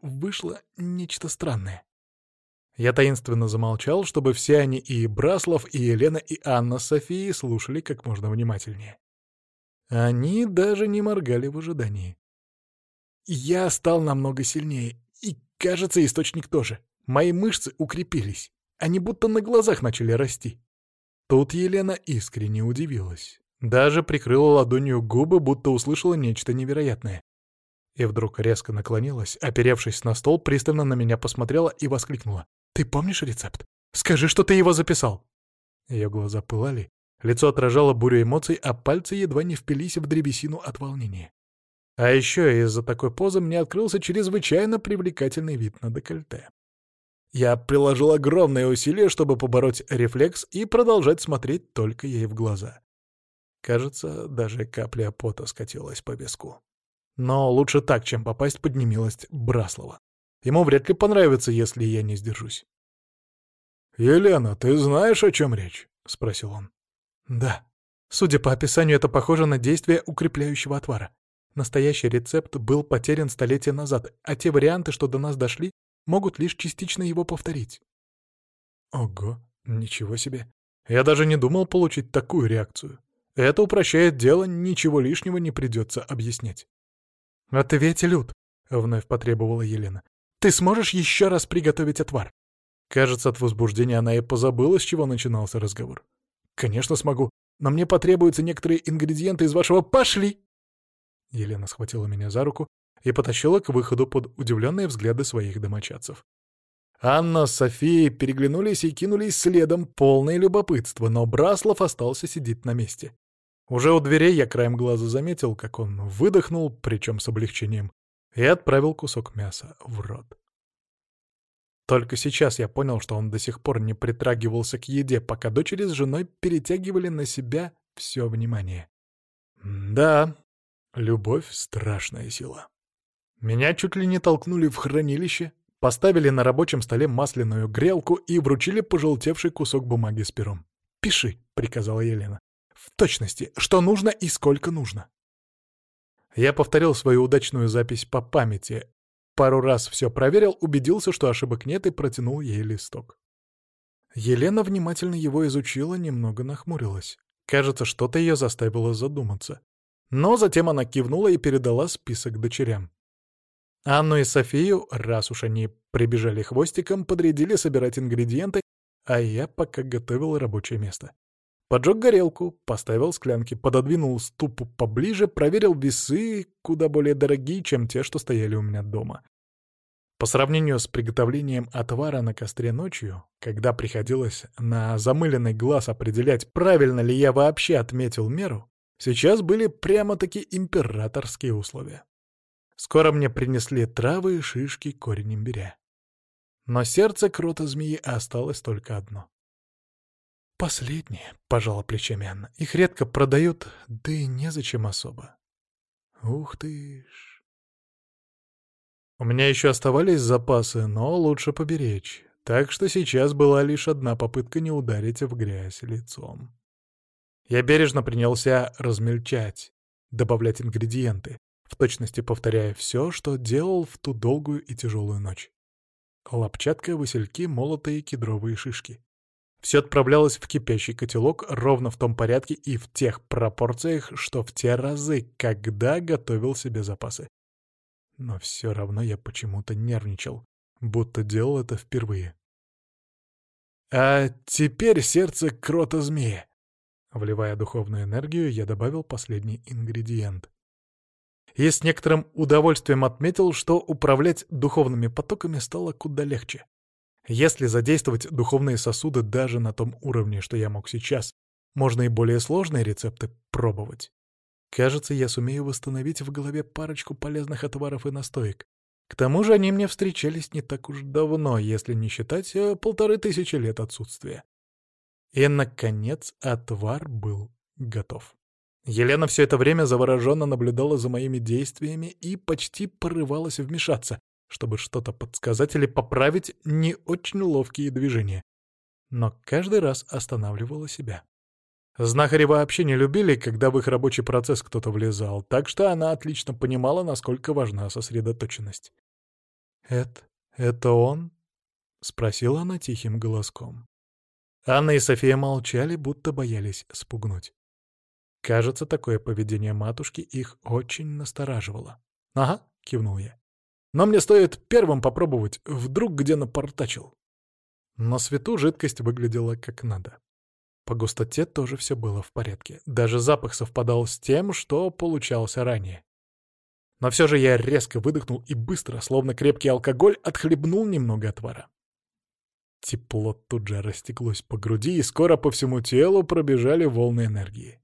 вышло нечто странное. Я таинственно замолчал, чтобы все они и Браслов, и Елена, и Анна с слушали как можно внимательнее. Они даже не моргали в ожидании. Я стал намного сильнее, и, кажется, источник тоже. Мои мышцы укрепились. Они будто на глазах начали расти. Тут Елена искренне удивилась. Даже прикрыла ладонью губы, будто услышала нечто невероятное. И вдруг резко наклонилась, оперевшись на стол, пристально на меня посмотрела и воскликнула. «Ты помнишь рецепт? Скажи, что ты его записал!» Ее глаза пылали, лицо отражало бурю эмоций, а пальцы едва не впились в древесину от волнения. А еще из-за такой позы мне открылся чрезвычайно привлекательный вид на декольте. Я приложил огромные усилия, чтобы побороть рефлекс и продолжать смотреть только ей в глаза. Кажется, даже капля пота скатилась по виску. Но лучше так, чем попасть под немилость Браслова. Ему вряд ли понравится, если я не сдержусь. «Елена, ты знаешь, о чем речь?» — спросил он. «Да. Судя по описанию, это похоже на действие укрепляющего отвара. Настоящий рецепт был потерян столетия назад, а те варианты, что до нас дошли, могут лишь частично его повторить». «Ого, ничего себе. Я даже не думал получить такую реакцию. Это упрощает дело, ничего лишнего не придется объяснять». «Ответь, Люд», — вновь потребовала Елена. Ты сможешь еще раз приготовить отвар?» Кажется, от возбуждения она и позабыла, с чего начинался разговор. «Конечно смогу, но мне потребуются некоторые ингредиенты из вашего «пошли!» Елена схватила меня за руку и потащила к выходу под удивленные взгляды своих домочадцев. Анна с Софией переглянулись и кинулись следом, полное любопытство, но Браслов остался сидеть на месте. Уже у дверей я краем глаза заметил, как он выдохнул, причем с облегчением, и отправил кусок мяса в рот. Только сейчас я понял, что он до сих пор не притрагивался к еде, пока дочери с женой перетягивали на себя все внимание. Да, любовь — страшная сила. Меня чуть ли не толкнули в хранилище, поставили на рабочем столе масляную грелку и вручили пожелтевший кусок бумаги с пером. «Пиши», — приказала Елена. «В точности, что нужно и сколько нужно». Я повторил свою удачную запись по памяти. Пару раз все проверил, убедился, что ошибок нет, и протянул ей листок. Елена внимательно его изучила, немного нахмурилась. Кажется, что-то ее заставило задуматься. Но затем она кивнула и передала список дочерям. Анну и Софию, раз уж они прибежали хвостиком, подрядили собирать ингредиенты, а я пока готовил рабочее место. Поджег горелку, поставил склянки, пододвинул ступу поближе, проверил весы, куда более дорогие, чем те, что стояли у меня дома. По сравнению с приготовлением отвара на костре ночью, когда приходилось на замыленный глаз определять, правильно ли я вообще отметил меру, сейчас были прямо-таки императорские условия. Скоро мне принесли травы, шишки, корень имбиря. Но сердце крота змеи осталось только одно. «Последние», — пожала плечами Анна. «Их редко продают, да и незачем особо». «Ух ты ж!» У меня еще оставались запасы, но лучше поберечь. Так что сейчас была лишь одна попытка не ударить в грязь лицом. Я бережно принялся размельчать, добавлять ингредиенты, в точности повторяя все, что делал в ту долгую и тяжелую ночь. Лопчатка, васильки, молотые кедровые шишки. Все отправлялось в кипящий котелок ровно в том порядке и в тех пропорциях, что в те разы, когда готовил себе запасы. Но все равно я почему-то нервничал, будто делал это впервые. А теперь сердце крота-змея. Вливая духовную энергию, я добавил последний ингредиент. И с некоторым удовольствием отметил, что управлять духовными потоками стало куда легче. Если задействовать духовные сосуды даже на том уровне, что я мог сейчас, можно и более сложные рецепты пробовать. Кажется, я сумею восстановить в голове парочку полезных отваров и настоек. К тому же они мне встречались не так уж давно, если не считать э, полторы тысячи лет отсутствия. И, наконец, отвар был готов. Елена все это время завороженно наблюдала за моими действиями и почти порывалась вмешаться, чтобы что-то подсказать или поправить не очень ловкие движения. Но каждый раз останавливала себя. Знахари вообще не любили, когда в их рабочий процесс кто-то влезал, так что она отлично понимала, насколько важна сосредоточенность. «Это... это он?» — спросила она тихим голоском. Анна и София молчали, будто боялись спугнуть. Кажется, такое поведение матушки их очень настораживало. «Ага», — кивнул я. «Но мне стоит первым попробовать, вдруг где напортачил». На свету жидкость выглядела как надо. По густоте тоже все было в порядке. Даже запах совпадал с тем, что получался ранее. Но все же я резко выдохнул и быстро, словно крепкий алкоголь, отхлебнул немного отвара. Тепло тут же растеклось по груди, и скоро по всему телу пробежали волны энергии.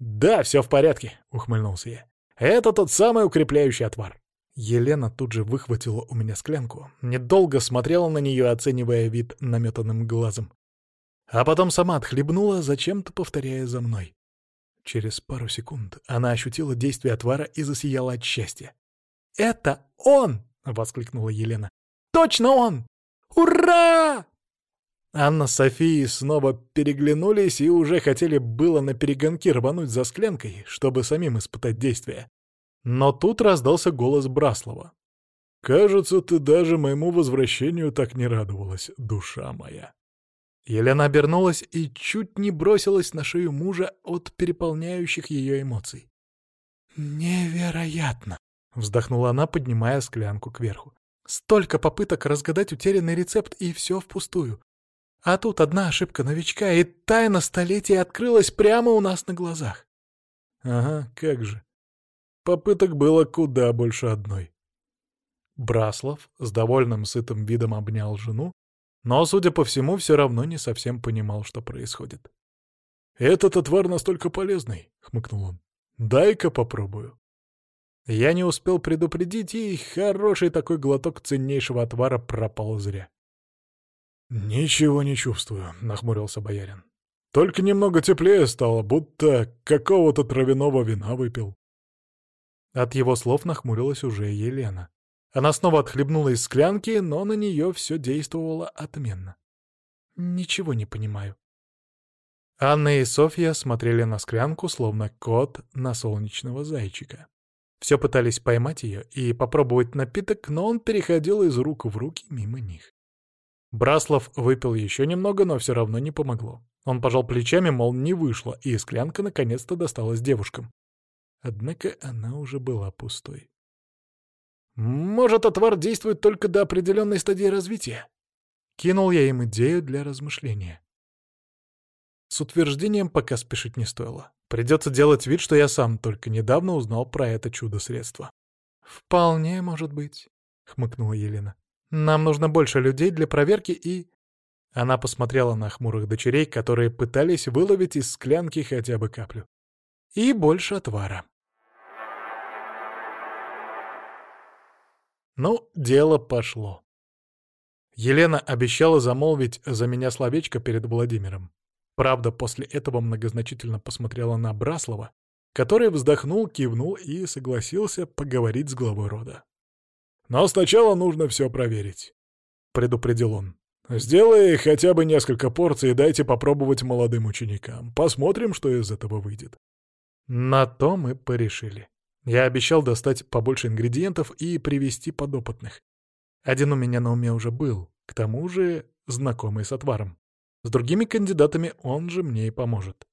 «Да, все в порядке», — ухмыльнулся я. «Это тот самый укрепляющий отвар». Елена тут же выхватила у меня склянку, недолго смотрела на нее, оценивая вид наметанным глазом. А потом сама отхлебнула, зачем-то повторяя за мной. Через пару секунд она ощутила действие отвара и засияла от счастья. «Это он!» — воскликнула Елена. «Точно он! Ура!» Анна с Софией снова переглянулись и уже хотели было на перегонки рвануть за склянкой, чтобы самим испытать действие. Но тут раздался голос Браслова. «Кажется, ты даже моему возвращению так не радовалась, душа моя». Елена обернулась и чуть не бросилась на шею мужа от переполняющих ее эмоций. «Невероятно!» — вздохнула она, поднимая склянку кверху. «Столько попыток разгадать утерянный рецепт, и все впустую. А тут одна ошибка новичка, и тайна столетия открылась прямо у нас на глазах». «Ага, как же. Попыток было куда больше одной». Браслов с довольным сытым видом обнял жену, но, судя по всему, все равно не совсем понимал, что происходит. «Этот отвар настолько полезный», — хмыкнул он. «Дай-ка попробую». Я не успел предупредить, и хороший такой глоток ценнейшего отвара пропал зря. «Ничего не чувствую», — нахмурился боярин. «Только немного теплее стало, будто какого-то травяного вина выпил». От его слов нахмурилась уже Елена. Она снова отхлебнула из склянки, но на нее все действовало отменно. «Ничего не понимаю». Анна и Софья смотрели на склянку, словно кот на солнечного зайчика. Все пытались поймать ее и попробовать напиток, но он переходил из рук в руки мимо них. Браслов выпил еще немного, но все равно не помогло. Он пожал плечами, мол, не вышло, и склянка наконец-то досталась девушкам. Однако она уже была пустой. Может, отвар действует только до определенной стадии развития? Кинул я им идею для размышления. С утверждением пока спешить не стоило. Придется делать вид, что я сам только недавно узнал про это чудо-средство. «Вполне может быть», — хмыкнула Елена. «Нам нужно больше людей для проверки и...» Она посмотрела на хмурых дочерей, которые пытались выловить из склянки хотя бы каплю. «И больше отвара». Ну, дело пошло. Елена обещала замолвить за меня словечко перед Владимиром. Правда, после этого многозначительно посмотрела на Браслова, который вздохнул, кивнул и согласился поговорить с главой рода. «Но сначала нужно все проверить», — предупредил он. «Сделай хотя бы несколько порций и дайте попробовать молодым ученикам. Посмотрим, что из этого выйдет». На то мы порешили. Я обещал достать побольше ингредиентов и привезти подопытных. Один у меня на уме уже был, к тому же знакомый с отваром. С другими кандидатами он же мне и поможет.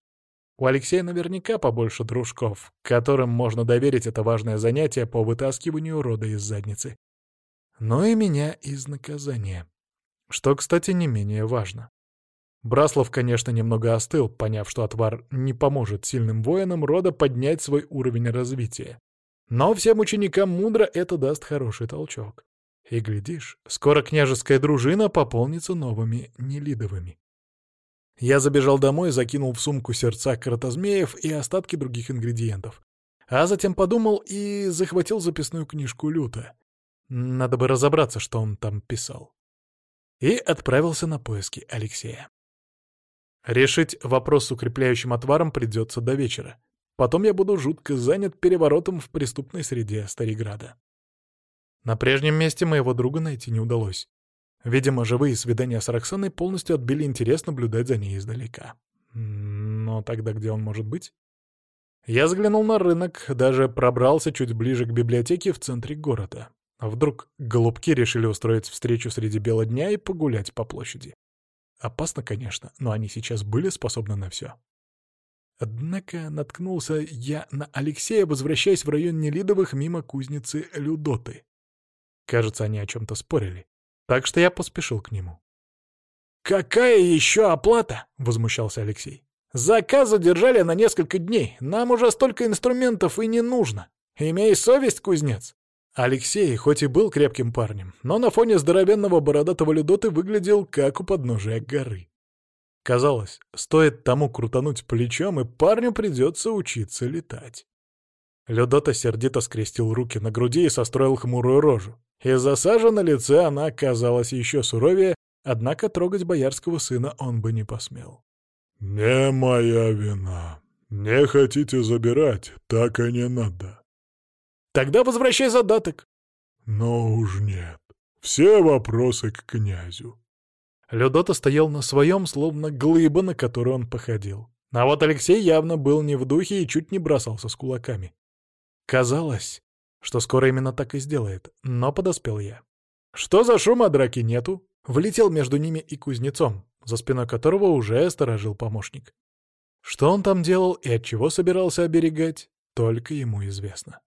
У Алексея наверняка побольше дружков, которым можно доверить это важное занятие по вытаскиванию рода из задницы. Но и меня из наказания. Что, кстати, не менее важно. Браслов, конечно, немного остыл, поняв, что отвар не поможет сильным воинам рода поднять свой уровень развития. Но всем ученикам мудро это даст хороший толчок. И, глядишь, скоро княжеская дружина пополнится новыми нелидовыми. Я забежал домой, закинул в сумку сердца кротозмеев и остатки других ингредиентов. А затем подумал и захватил записную книжку Люта. Надо бы разобраться, что он там писал. И отправился на поиски Алексея. Решить вопрос с укрепляющим отваром придется до вечера. Потом я буду жутко занят переворотом в преступной среде Стариграда. На прежнем месте моего друга найти не удалось. Видимо, живые свидания с Роксаной полностью отбили интерес наблюдать за ней издалека. Но тогда где он может быть? Я взглянул на рынок, даже пробрался чуть ближе к библиотеке в центре города. Вдруг голубки решили устроить встречу среди бела дня и погулять по площади? Опасно, конечно, но они сейчас были способны на все. Однако наткнулся я на Алексея, возвращаясь в район Нелидовых мимо кузницы Людоты. Кажется, они о чем-то спорили, так что я поспешил к нему. «Какая еще оплата?» — возмущался Алексей. «Заказ задержали на несколько дней. Нам уже столько инструментов и не нужно. Имей совесть, кузнец!» Алексей, хоть и был крепким парнем, но на фоне здоровенного бородатого Людоты выглядел как у подножия горы. Казалось, стоит тому крутануть плечом, и парню придется учиться летать. Людота сердито скрестил руки на груди и состроил хмурую рожу. Из-за сажи на лице она оказалась еще суровее, однако трогать боярского сына он бы не посмел. «Не моя вина. Не хотите забирать, так и не надо. Тогда возвращай задаток. Но уж нет. Все вопросы к князю. Людота стоял на своем, словно глыба, на которую он походил. А вот Алексей явно был не в духе и чуть не бросался с кулаками. Казалось, что скоро именно так и сделает, но подоспел я. Что за шум, а драки нету? Влетел между ними и кузнецом, за спиной которого уже сторожил помощник. Что он там делал и от чего собирался оберегать, только ему известно.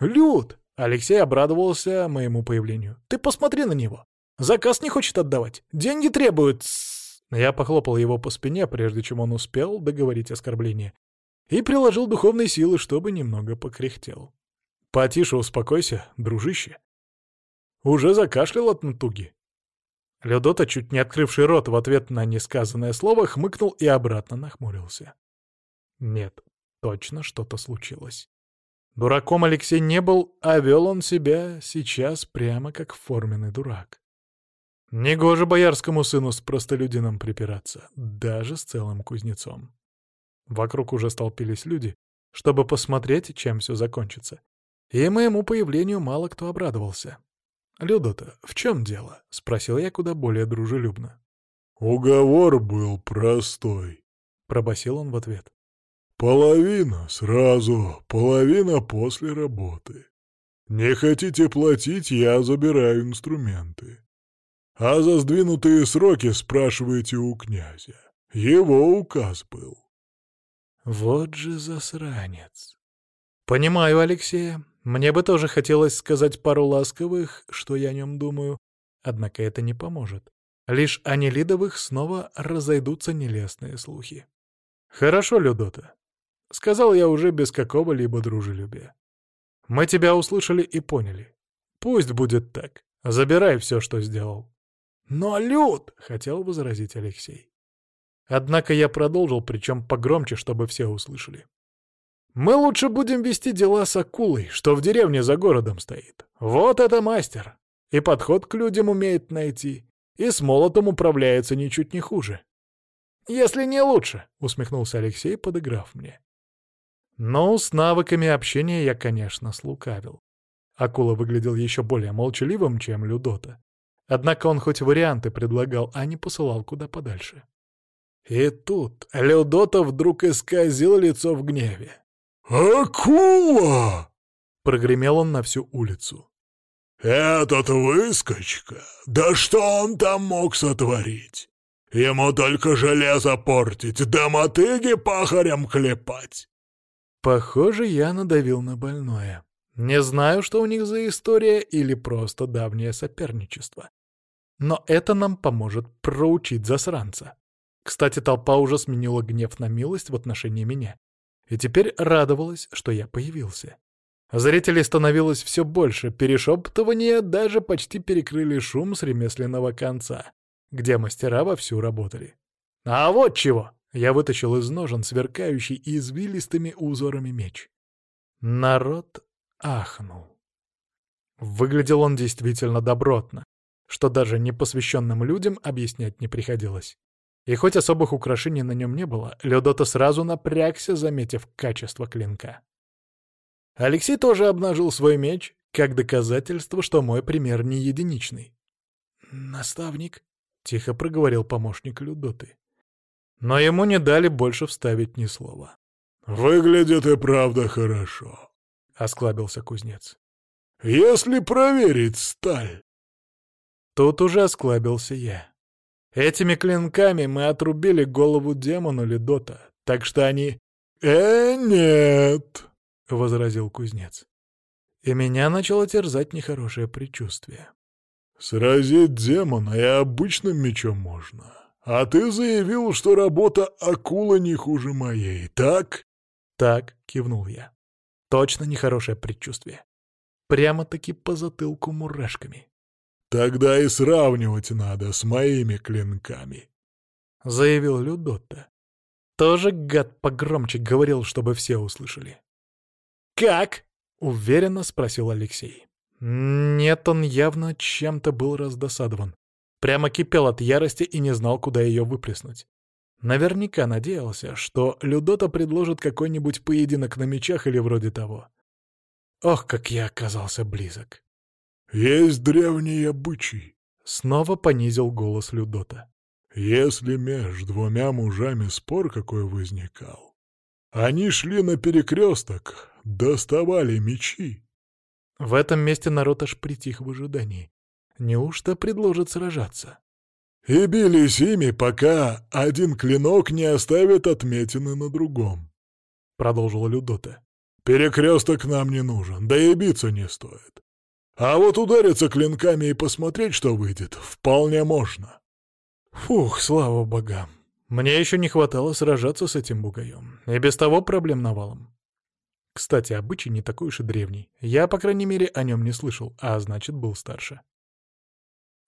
«Люд!» — Алексей обрадовался моему появлению. «Ты посмотри на него! Заказ не хочет отдавать! Деньги требуют!» Я похлопал его по спине, прежде чем он успел договорить оскорбление, и приложил духовной силы, чтобы немного покряхтел. «Потише успокойся, дружище!» Уже закашлял от натуги. Людота, чуть не открывший рот в ответ на несказанное слово, хмыкнул и обратно нахмурился. Нет, точно что-то случилось. Дураком Алексей не был, а вел он себя сейчас прямо как форменный дурак. Негоже боярскому сыну с простолюдином припираться, даже с целым кузнецом. Вокруг уже столпились люди, чтобы посмотреть, чем все закончится. И моему появлению мало кто обрадовался. «Людота, в чем дело?» — спросил я куда более дружелюбно. «Уговор был простой», — пробасил он в ответ. Половина сразу, половина после работы. Не хотите платить, я забираю инструменты. А за сдвинутые сроки спрашиваете у князя. Его указ был. Вот же засранец. Понимаю, Алексея. Мне бы тоже хотелось сказать пару ласковых, что я о нем думаю, однако это не поможет. Лишь о Нелидовых снова разойдутся нелестные слухи. Хорошо, Людота. — сказал я уже без какого-либо дружелюбия. «Мы тебя услышали и поняли. Пусть будет так. Забирай все, что сделал». «Но, Люд!» — хотел возразить Алексей. Однако я продолжил, причем погромче, чтобы все услышали. «Мы лучше будем вести дела с акулой, что в деревне за городом стоит. Вот это мастер! И подход к людям умеет найти, и с молотом управляется ничуть не хуже». «Если не лучше», — усмехнулся Алексей, подыграв мне. Но с навыками общения я, конечно, слукавил. Акула выглядел еще более молчаливым, чем Людота. Однако он хоть варианты предлагал, а не посылал куда подальше. И тут Людота вдруг исказил лицо в гневе. «Акула!» — прогремел он на всю улицу. «Этот выскочка! Да что он там мог сотворить? Ему только железо портить, да мотыги пахарям клепать!» Похоже, я надавил на больное. Не знаю, что у них за история или просто давнее соперничество. Но это нам поможет проучить засранца. Кстати, толпа уже сменила гнев на милость в отношении меня. И теперь радовалась, что я появился. Зрителей становилось все больше, перешептывания даже почти перекрыли шум с ремесленного конца, где мастера вовсю работали. А вот чего! Я вытащил из ножен сверкающий извилистыми узорами меч. Народ ахнул. Выглядел он действительно добротно, что даже непосвященным людям объяснять не приходилось. И хоть особых украшений на нем не было, Ледота сразу напрягся, заметив качество клинка. Алексей тоже обнажил свой меч, как доказательство, что мой пример не единичный. «Наставник», — тихо проговорил помощник Людоты. Но ему не дали больше вставить ни слова. «Выглядит и правда хорошо», — осклабился кузнец. если проверить сталь?» Тут уже осклабился я. Этими клинками мы отрубили голову демону Ледота, так что они... «Э, нет!» — возразил кузнец. И меня начало терзать нехорошее предчувствие. «Сразить демона и обычным мечом можно. А ты заявил, что работа акулы не хуже моей, так?» «Так», — кивнул я. «Точно нехорошее предчувствие. Прямо-таки по затылку мурашками». «Тогда и сравнивать надо с моими клинками», — заявил Людотта. Тоже гад погромче говорил, чтобы все услышали. «Как?» — уверенно спросил Алексей. Нет, он явно чем-то был раздосадован. Прямо кипел от ярости и не знал, куда ее выплеснуть. Наверняка надеялся, что Людота предложит какой-нибудь поединок на мечах или вроде того. Ох, как я оказался близок. «Есть древний обычай», — снова понизил голос Людота. «Если между двумя мужами спор какой возникал, они шли на перекресток, доставали мечи. В этом месте народ аж притих в ожидании. Неужто предложат сражаться? И бились ими, пока один клинок не оставит отметины на другом. Продолжила Людота. Перекресток нам не нужен, да и биться не стоит. А вот удариться клинками и посмотреть, что выйдет, вполне можно. Фух, слава богам. Мне еще не хватало сражаться с этим бугаем. И без того проблем навалом. Кстати, обычай не такой уж и древний. Я, по крайней мере, о нем не слышал, а значит, был старше.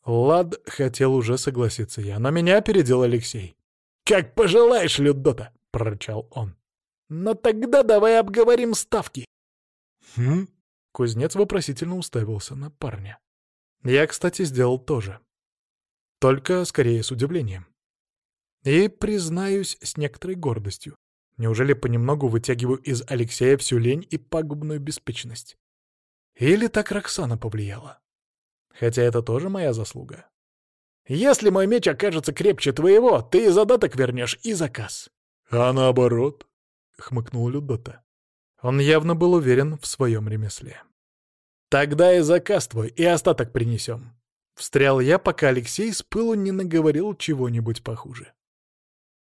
Лад хотел уже согласиться я, но меня опередил Алексей. «Как пожелаешь, Людота!» — прорычал он. «Но тогда давай обговорим ставки». «Хм?» — кузнец вопросительно уставился на парня. Я, кстати, сделал тоже. Только скорее с удивлением. И, признаюсь, с некоторой гордостью. Неужели понемногу вытягиваю из Алексея всю лень и пагубную беспечность? Или так Роксана повлияла? Хотя это тоже моя заслуга. Если мой меч окажется крепче твоего, ты и задаток вернешь, и заказ. — А наоборот? — хмыкнул Людота. Он явно был уверен в своем ремесле. «Тогда и заказ твой, и остаток принесем». Встрял я, пока Алексей с пылу не наговорил чего-нибудь похуже.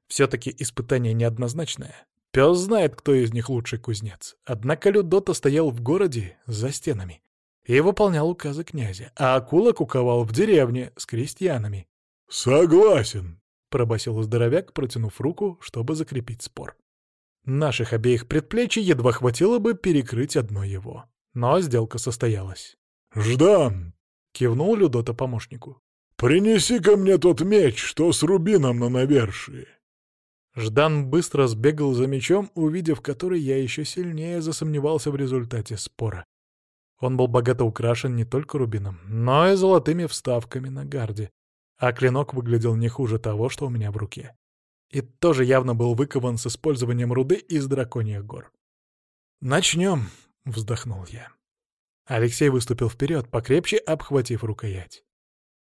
Все-таки испытание неоднозначное. Пес знает, кто из них лучший кузнец. Однако Людота стоял в городе за стенами и выполнял указы князя, а акула куковал в деревне с крестьянами. «Согласен», — пробасил здоровяк, протянув руку, чтобы закрепить спор. Наших обеих предплечий едва хватило бы перекрыть одно его. Но сделка состоялась. «Ждан!» — кивнул Людота помощнику. «Принеси ко мне тот меч, что с рубином на навершии». Ждан быстро сбегал за мечом, увидев который я еще сильнее засомневался в результате спора. Он был богато украшен не только рубином, но и золотыми вставками на гарде, а клинок выглядел не хуже того, что у меня в руке. И тоже явно был выкован с использованием руды из драконьих гор. «Начнем», — вздохнул я. Алексей выступил вперед, покрепче обхватив рукоять.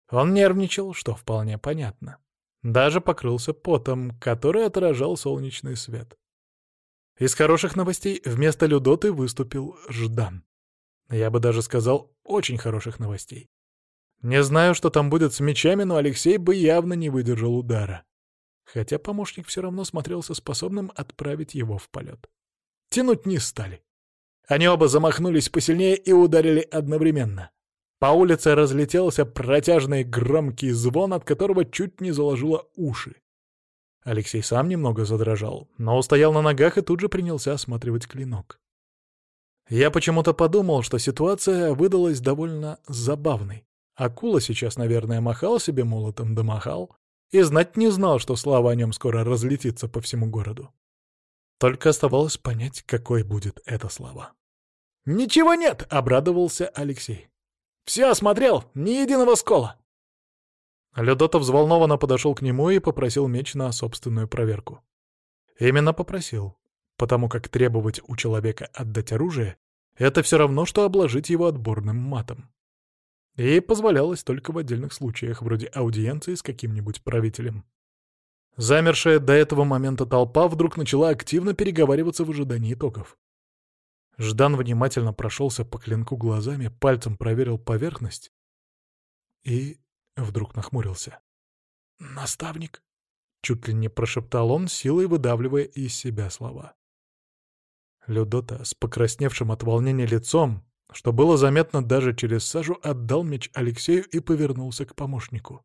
Он нервничал, что вполне понятно. Даже покрылся потом, который отражал солнечный свет. Из хороших новостей вместо Людоты выступил Ждан. Я бы даже сказал, очень хороших новостей. Не знаю, что там будет с мечами, но Алексей бы явно не выдержал удара. Хотя помощник все равно смотрелся способным отправить его в полет. Тянуть не стали. Они оба замахнулись посильнее и ударили одновременно. По улице разлетелся протяжный громкий звон, от которого чуть не заложило уши. Алексей сам немного задрожал, но устоял на ногах и тут же принялся осматривать клинок. Я почему-то подумал, что ситуация выдалась довольно забавной. Акула сейчас, наверное, махал себе молотом да махал, и знать не знал, что слава о нем скоро разлетится по всему городу. Только оставалось понять, какой будет эта слава. «Ничего нет!» — обрадовался Алексей. Все осмотрел, ни единого скола. Людота взволнованно подошел к нему и попросил меч на собственную проверку. Именно попросил, потому как требовать у человека отдать оружие — это все равно, что обложить его отборным матом. И позволялось только в отдельных случаях, вроде аудиенции с каким-нибудь правителем. Замершая до этого момента толпа вдруг начала активно переговариваться в ожидании итогов. Ждан внимательно прошелся по клинку глазами, пальцем проверил поверхность и вдруг нахмурился. «Наставник?» — чуть ли не прошептал он, силой выдавливая из себя слова. Людота с покрасневшим от волнения лицом, что было заметно даже через сажу, отдал меч Алексею и повернулся к помощнику.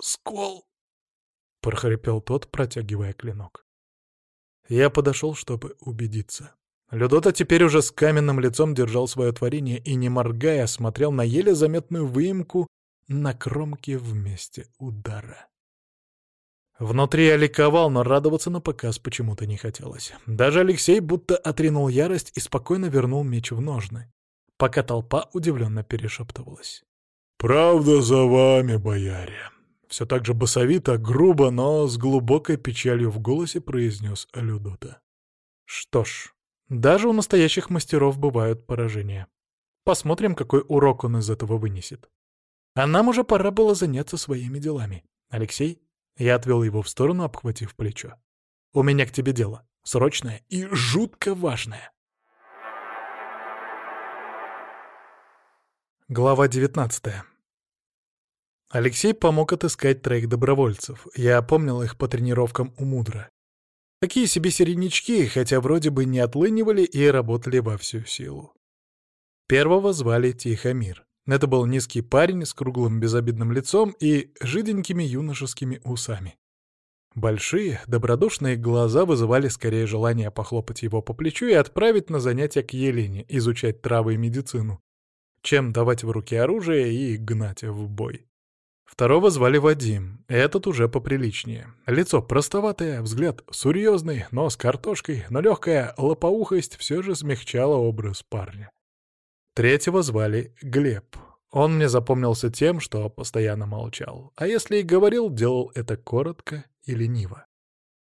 «Скол!» — прохрипел тот, протягивая клинок. Я подошел, чтобы убедиться. Людота теперь уже с каменным лицом держал свое творение и, не моргая, смотрел на еле заметную выемку на кромке в месте удара. Внутри я ликовал, но радоваться на показ почему-то не хотелось. Даже Алексей будто отринул ярость и спокойно вернул меч в ножны, пока толпа удивленно перешептывалась. «Правда за вами, бояре!» Все так же басовито, грубо, но с глубокой печалью в голосе произнес Людота. Что ж, даже у настоящих мастеров бывают поражения. Посмотрим, какой урок он из этого вынесет. А нам уже пора было заняться своими делами. Алексей, я отвел его в сторону, обхватив плечо. У меня к тебе дело. Срочное и жутко важное. Глава 19 Алексей помог отыскать троих добровольцев. Я помнил их по тренировкам у Мудра. Такие себе середнячки, хотя вроде бы не отлынивали и работали во всю силу. Первого звали Тихомир. Это был низкий парень с круглым безобидным лицом и жиденькими юношескими усами. Большие, добродушные глаза вызывали скорее желание похлопать его по плечу и отправить на занятия к Елене, изучать травы и медицину, чем давать в руки оружие и гнать в бой. Второго звали Вадим, этот уже поприличнее. Лицо простоватое, взгляд серьезный, но с картошкой, но легкая лопоухость все же смягчала образ парня. Третьего звали Глеб. Он мне запомнился тем, что постоянно молчал, а если и говорил, делал это коротко и лениво.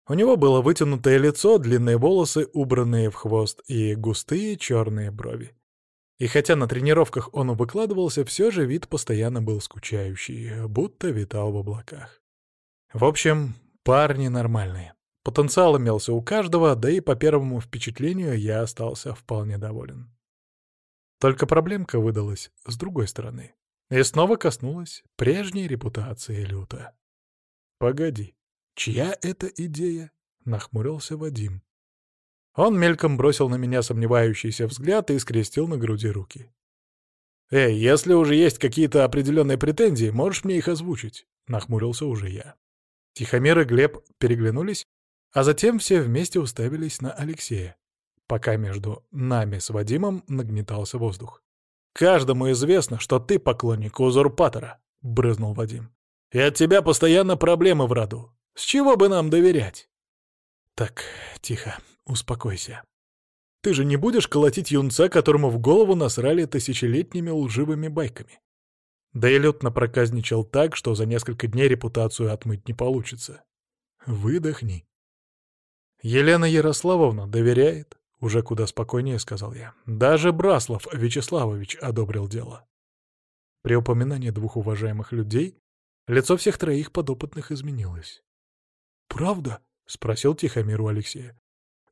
У него было вытянутое лицо, длинные волосы, убранные в хвост, и густые черные брови. И хотя на тренировках он выкладывался, все же вид постоянно был скучающий, будто витал в облаках. В общем, парни нормальные. Потенциал имелся у каждого, да и по первому впечатлению я остался вполне доволен. Только проблемка выдалась с другой стороны. И снова коснулась прежней репутации Люта. «Погоди, чья это идея?» — нахмурился Вадим. Он мельком бросил на меня сомневающийся взгляд и скрестил на груди руки. «Эй, если уже есть какие-то определенные претензии, можешь мне их озвучить?» — нахмурился уже я. Тихомир и Глеб переглянулись, а затем все вместе уставились на Алексея, пока между нами с Вадимом нагнетался воздух. «Каждому известно, что ты поклонник узурпатора», — брызнул Вадим. «И от тебя постоянно проблемы в роду. С чего бы нам доверять?» «Так, тихо», Успокойся. Ты же не будешь колотить юнца, которому в голову насрали тысячелетними лживыми байками. Да и лед напроказничал так, что за несколько дней репутацию отмыть не получится. Выдохни. Елена Ярославовна доверяет, уже куда спокойнее сказал я. Даже Браслов Вячеславович одобрил дело. При упоминании двух уважаемых людей лицо всех троих подопытных изменилось. «Правда?» — спросил Тихомир у Алексея.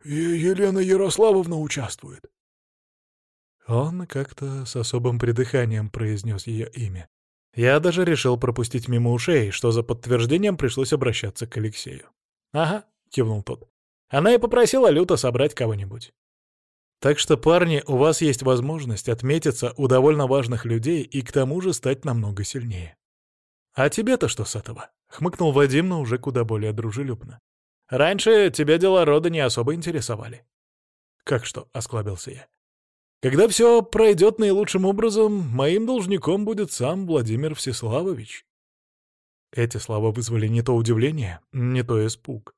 Елена Ярославовна участвует. Он как-то с особым придыханием произнес ее имя. Я даже решил пропустить мимо ушей, что за подтверждением пришлось обращаться к Алексею. «Ага», — кивнул тот. «Она и попросила люто собрать кого-нибудь». «Так что, парни, у вас есть возможность отметиться у довольно важных людей и к тому же стать намного сильнее». «А тебе-то что с этого?» — хмыкнул Вадим, но уже куда более дружелюбно. Раньше тебя дела рода не особо интересовали. Как что, — осклабился я. Когда все пройдет наилучшим образом, моим должником будет сам Владимир Всеславович. Эти слова вызвали не то удивление, не то испуг.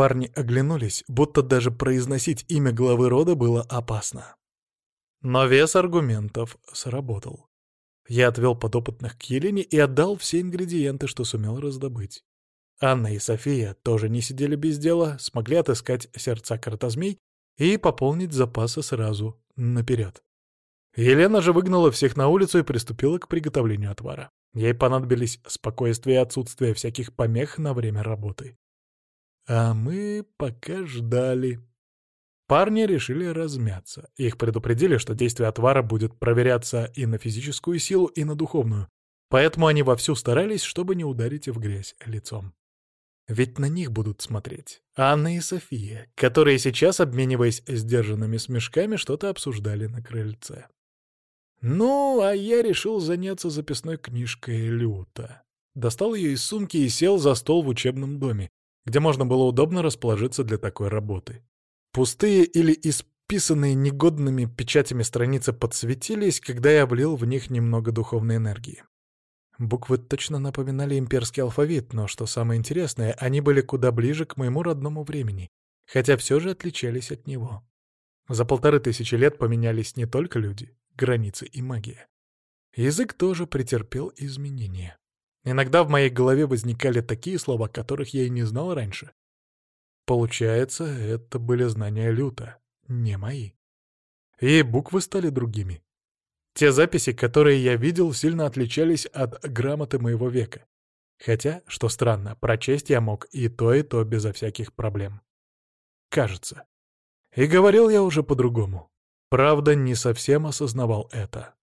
Парни оглянулись, будто даже произносить имя главы рода было опасно. Но вес аргументов сработал. Я отвел подопытных к Елене и отдал все ингредиенты, что сумел раздобыть. Анна и София тоже не сидели без дела, смогли отыскать сердца картозмей и пополнить запасы сразу, наперед. Елена же выгнала всех на улицу и приступила к приготовлению отвара. Ей понадобились спокойствие и отсутствие всяких помех на время работы. А мы пока ждали. Парни решили размяться. Их предупредили, что действие отвара будет проверяться и на физическую силу, и на духовную. Поэтому они вовсю старались, чтобы не ударить в грязь лицом. Ведь на них будут смотреть Анна и София, которые сейчас, обмениваясь сдержанными смешками, что-то обсуждали на крыльце. Ну, а я решил заняться записной книжкой Люта. Достал ее из сумки и сел за стол в учебном доме, где можно было удобно расположиться для такой работы. Пустые или исписанные негодными печатями страницы подсветились, когда я влил в них немного духовной энергии. Буквы точно напоминали имперский алфавит, но, что самое интересное, они были куда ближе к моему родному времени, хотя все же отличались от него. За полторы тысячи лет поменялись не только люди, границы и магия. Язык тоже претерпел изменения. Иногда в моей голове возникали такие слова, которых я и не знал раньше. Получается, это были знания Люта, не мои. И буквы стали другими. Те записи, которые я видел, сильно отличались от грамоты моего века. Хотя, что странно, прочесть я мог и то, и то безо всяких проблем. Кажется. И говорил я уже по-другому. Правда, не совсем осознавал это.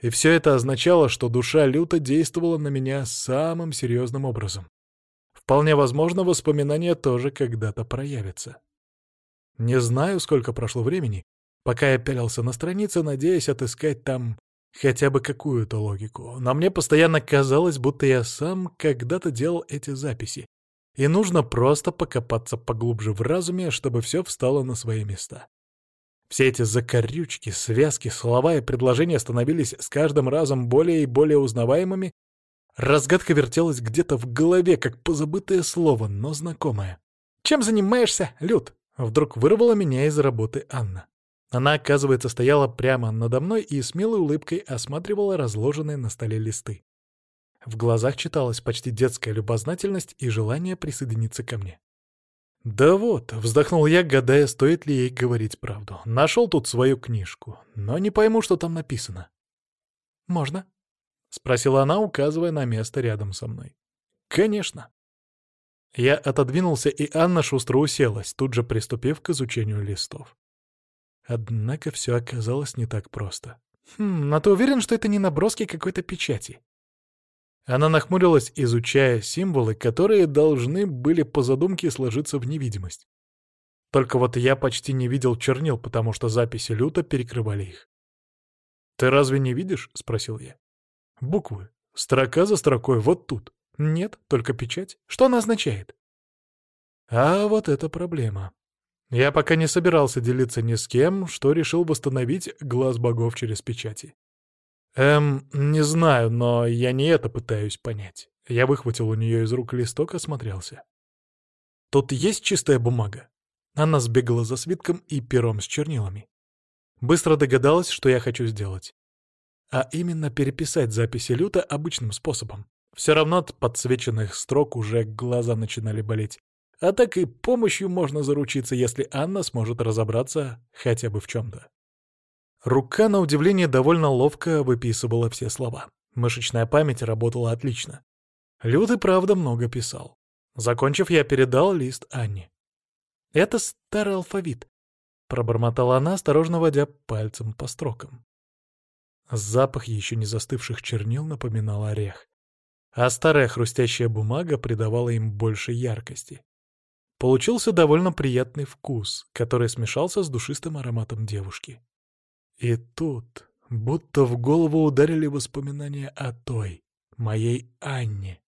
И все это означало, что душа люто действовала на меня самым серьезным образом. Вполне возможно, воспоминания тоже когда-то проявятся. Не знаю, сколько прошло времени, пока я пялился на странице, надеясь отыскать там хотя бы какую-то логику, но мне постоянно казалось, будто я сам когда-то делал эти записи, и нужно просто покопаться поглубже в разуме, чтобы все встало на свои места. Все эти закорючки, связки, слова и предложения становились с каждым разом более и более узнаваемыми. Разгадка вертелась где-то в голове, как позабытое слово, но знакомое. «Чем занимаешься, Люд?» Вдруг вырвала меня из работы Анна. Она, оказывается, стояла прямо надо мной и с милой улыбкой осматривала разложенные на столе листы. В глазах читалась почти детская любознательность и желание присоединиться ко мне. «Да вот», — вздохнул я, гадая, стоит ли ей говорить правду. Нашел тут свою книжку, но не пойму, что там написано. «Можно?» — спросила она, указывая на место рядом со мной. «Конечно». Я отодвинулся, и Анна шустро уселась, тут же приступив к изучению листов. Однако все оказалось не так просто. «Хм, а ты уверен, что это не наброски какой-то печати?» Она нахмурилась, изучая символы, которые должны были по задумке сложиться в невидимость. Только вот я почти не видел чернил, потому что записи люто перекрывали их. «Ты разве не видишь?» — спросил я. «Буквы. Строка за строкой, вот тут. Нет, только печать. Что она означает?» А вот это проблема. Я пока не собирался делиться ни с кем, что решил восстановить глаз богов через печати. Эм, не знаю, но я не это пытаюсь понять. Я выхватил у нее из рук листок, осмотрелся. Тут есть чистая бумага? Она сбегала за свитком и пером с чернилами. Быстро догадалась, что я хочу сделать. А именно переписать записи люта обычным способом. Все равно от подсвеченных строк уже глаза начинали болеть. А так и помощью можно заручиться, если Анна сможет разобраться хотя бы в чем-то. Рука, на удивление, довольно ловко выписывала все слова. Мышечная память работала отлично. Люд и правда много писал. Закончив, я передал лист Анне. «Это старый алфавит», — пробормотала она, осторожно водя пальцем по строкам. Запах еще не застывших чернил напоминал орех, а старая хрустящая бумага придавала им больше яркости. Получился довольно приятный вкус, который смешался с душистым ароматом девушки. И тут будто в голову ударили воспоминания о той, моей Анне.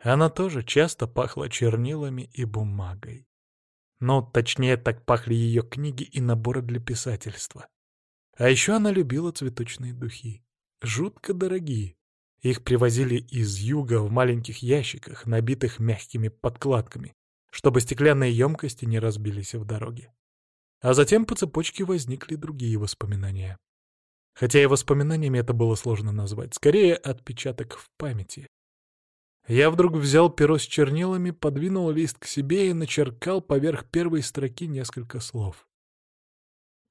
Она тоже часто пахла чернилами и бумагой. Но точнее так пахли ее книги и наборы для писательства. А еще она любила цветочные духи. Жутко дорогие. Их привозили из юга в маленьких ящиках, набитых мягкими подкладками, чтобы стеклянные емкости не разбились в дороге. А затем по цепочке возникли другие воспоминания. Хотя и воспоминаниями это было сложно назвать, скорее отпечаток в памяти. Я вдруг взял перо с чернилами, подвинул лист к себе и начеркал поверх первой строки несколько слов.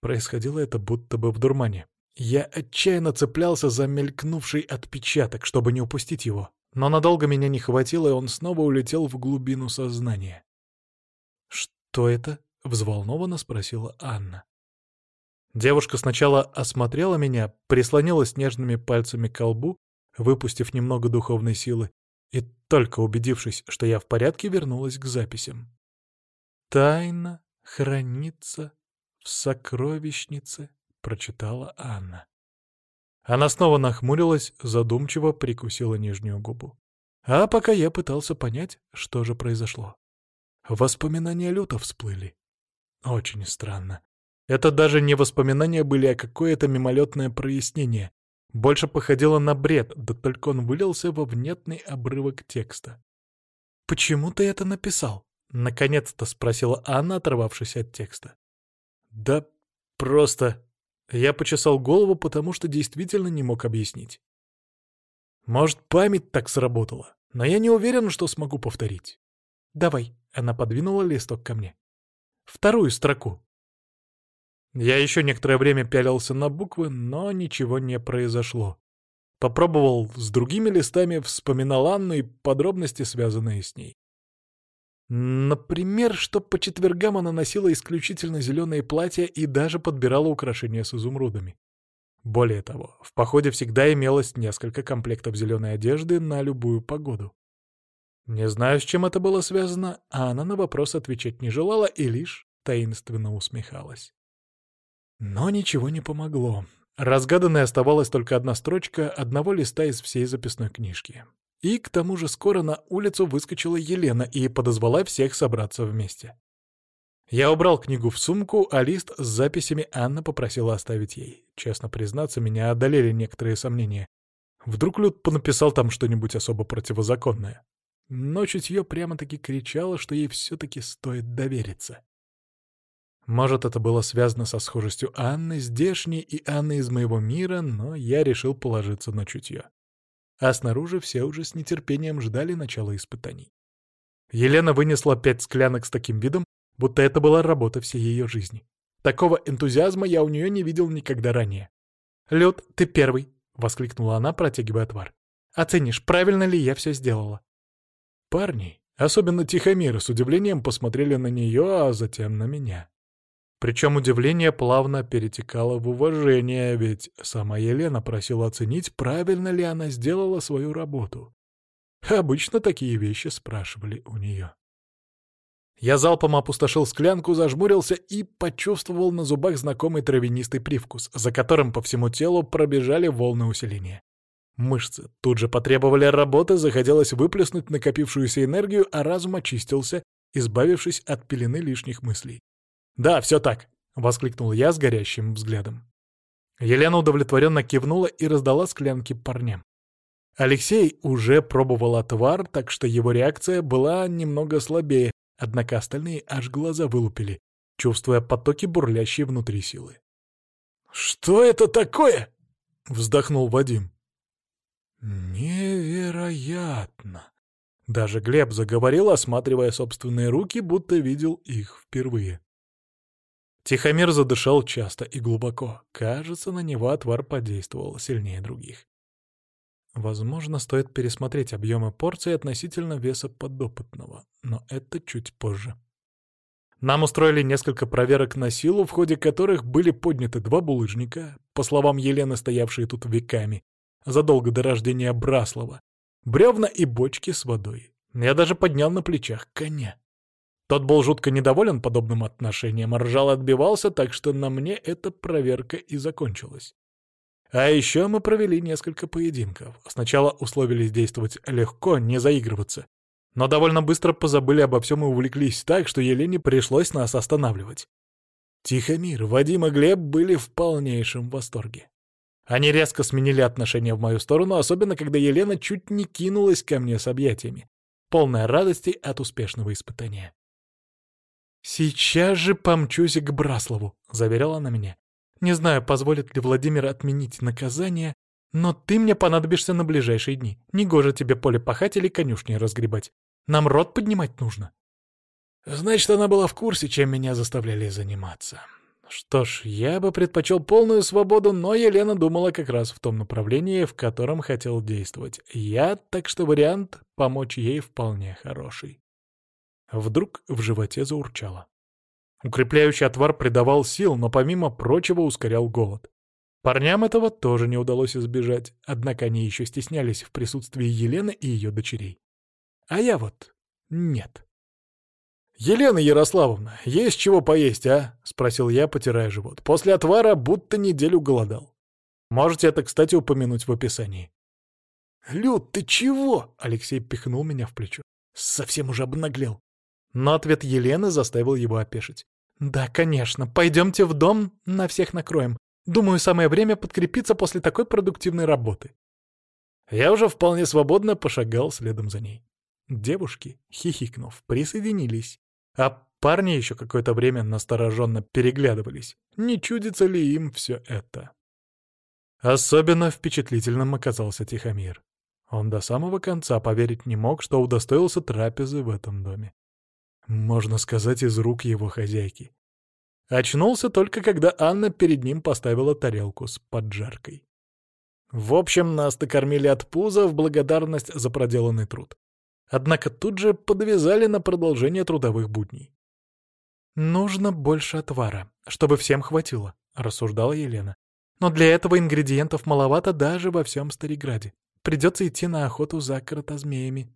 Происходило это будто бы в дурмане. Я отчаянно цеплялся за мелькнувший отпечаток, чтобы не упустить его. Но надолго меня не хватило, и он снова улетел в глубину сознания. «Что это?» — взволнованно спросила Анна. Девушка сначала осмотрела меня, прислонилась нежными пальцами к колбу, выпустив немного духовной силы, и только убедившись, что я в порядке, вернулась к записям. «Тайна хранится в сокровищнице», — прочитала Анна. Она снова нахмурилась, задумчиво прикусила нижнюю губу. А пока я пытался понять, что же произошло. Воспоминания люто всплыли. Очень странно. Это даже не воспоминания были, а какое-то мимолетное прояснение. Больше походило на бред, да только он вылился во внятный обрывок текста. «Почему ты это написал?» — наконец-то спросила Анна, оторвавшись от текста. «Да просто...» Я почесал голову, потому что действительно не мог объяснить. Может, память так сработала, но я не уверен, что смогу повторить. «Давай», — она подвинула листок ко мне. «Вторую строку». Я еще некоторое время пялился на буквы, но ничего не произошло. Попробовал с другими листами, вспоминал Анну и подробности, связанные с ней. Например, что по четвергам она носила исключительно зеленые платья и даже подбирала украшения с изумрудами. Более того, в походе всегда имелось несколько комплектов зеленой одежды на любую погоду. Не знаю, с чем это было связано, а она на вопрос отвечать не желала и лишь таинственно усмехалась. Но ничего не помогло. Разгаданной оставалась только одна строчка одного листа из всей записной книжки. И к тому же скоро на улицу выскочила Елена и подозвала всех собраться вместе. Я убрал книгу в сумку, а лист с записями Анна попросила оставить ей. Честно признаться, меня одолели некоторые сомнения. Вдруг Люд понаписал там что-нибудь особо противозаконное. Но чутье прямо-таки кричало, что ей все-таки стоит довериться. Может, это было связано со схожестью Анны, здешней и Анны из моего мира, но я решил положиться на чутье а снаружи все уже с нетерпением ждали начала испытаний. Елена вынесла пять склянок с таким видом, будто это была работа всей ее жизни. Такого энтузиазма я у нее не видел никогда ранее. «Лед, ты первый!» — воскликнула она, протягивая отвар. «Оценишь, правильно ли я все сделала?» Парни, особенно Тихомир, с удивлением посмотрели на нее, а затем на меня. Причем удивление плавно перетекало в уважение, ведь сама Елена просила оценить, правильно ли она сделала свою работу. Обычно такие вещи спрашивали у нее. Я залпом опустошил склянку, зажмурился и почувствовал на зубах знакомый травянистый привкус, за которым по всему телу пробежали волны усиления. Мышцы тут же потребовали работы, захотелось выплеснуть накопившуюся энергию, а разум очистился, избавившись от пелены лишних мыслей. «Да, все так», — воскликнул я с горящим взглядом. Елена удовлетворенно кивнула и раздала склянки парням. Алексей уже пробовал отвар, так что его реакция была немного слабее, однако остальные аж глаза вылупили, чувствуя потоки бурлящей внутри силы. «Что это такое?» — вздохнул Вадим. «Невероятно!» Даже Глеб заговорил, осматривая собственные руки, будто видел их впервые. Тихомир задышал часто и глубоко. Кажется, на него отвар подействовал сильнее других. Возможно, стоит пересмотреть объемы порции относительно веса подопытного, но это чуть позже. Нам устроили несколько проверок на силу, в ходе которых были подняты два булыжника, по словам Елены, стоявшие тут веками, задолго до рождения Браслова, бревна и бочки с водой. Я даже поднял на плечах коня. Тот был жутко недоволен подобным отношением, ржал и отбивался, так что на мне эта проверка и закончилась. А еще мы провели несколько поединков. Сначала условились действовать легко, не заигрываться. Но довольно быстро позабыли обо всем и увлеклись так, что Елене пришлось нас останавливать. Тихомир, Вадим и Глеб были в полнейшем восторге. Они резко сменили отношение в мою сторону, особенно когда Елена чуть не кинулась ко мне с объятиями, полная радости от успешного испытания. «Сейчас же помчусь к Браслову», — заверяла она меня. «Не знаю, позволит ли Владимир отменить наказание, но ты мне понадобишься на ближайшие дни. Негоже тебе поле пахать или конюшни разгребать. Нам рот поднимать нужно». Значит, она была в курсе, чем меня заставляли заниматься. Что ж, я бы предпочел полную свободу, но Елена думала как раз в том направлении, в котором хотел действовать я, так что вариант помочь ей вполне хороший. Вдруг в животе заурчало. Укрепляющий отвар придавал сил, но помимо прочего ускорял голод. Парням этого тоже не удалось избежать, однако они еще стеснялись в присутствии Елены и ее дочерей. А я вот нет. «Елена Ярославовна, есть чего поесть, а?» — спросил я, потирая живот. «После отвара будто неделю голодал. Можете это, кстати, упомянуть в описании». «Люд, ты чего?» — Алексей пихнул меня в плечо. «Совсем уже обнаглел». Но ответ Елены заставил его опешить. «Да, конечно. Пойдемте в дом, на всех накроем. Думаю, самое время подкрепиться после такой продуктивной работы». Я уже вполне свободно пошагал следом за ней. Девушки, хихикнув, присоединились, а парни еще какое-то время настороженно переглядывались, не чудится ли им все это. Особенно впечатлительным оказался Тихомир. Он до самого конца поверить не мог, что удостоился трапезы в этом доме можно сказать, из рук его хозяйки. Очнулся только, когда Анна перед ним поставила тарелку с поджаркой. В общем, нас накормили от пуза в благодарность за проделанный труд. Однако тут же подвязали на продолжение трудовых будней. «Нужно больше отвара, чтобы всем хватило», — рассуждала Елена. «Но для этого ингредиентов маловато даже во всем Стариграде. Придется идти на охоту за кротозмеями».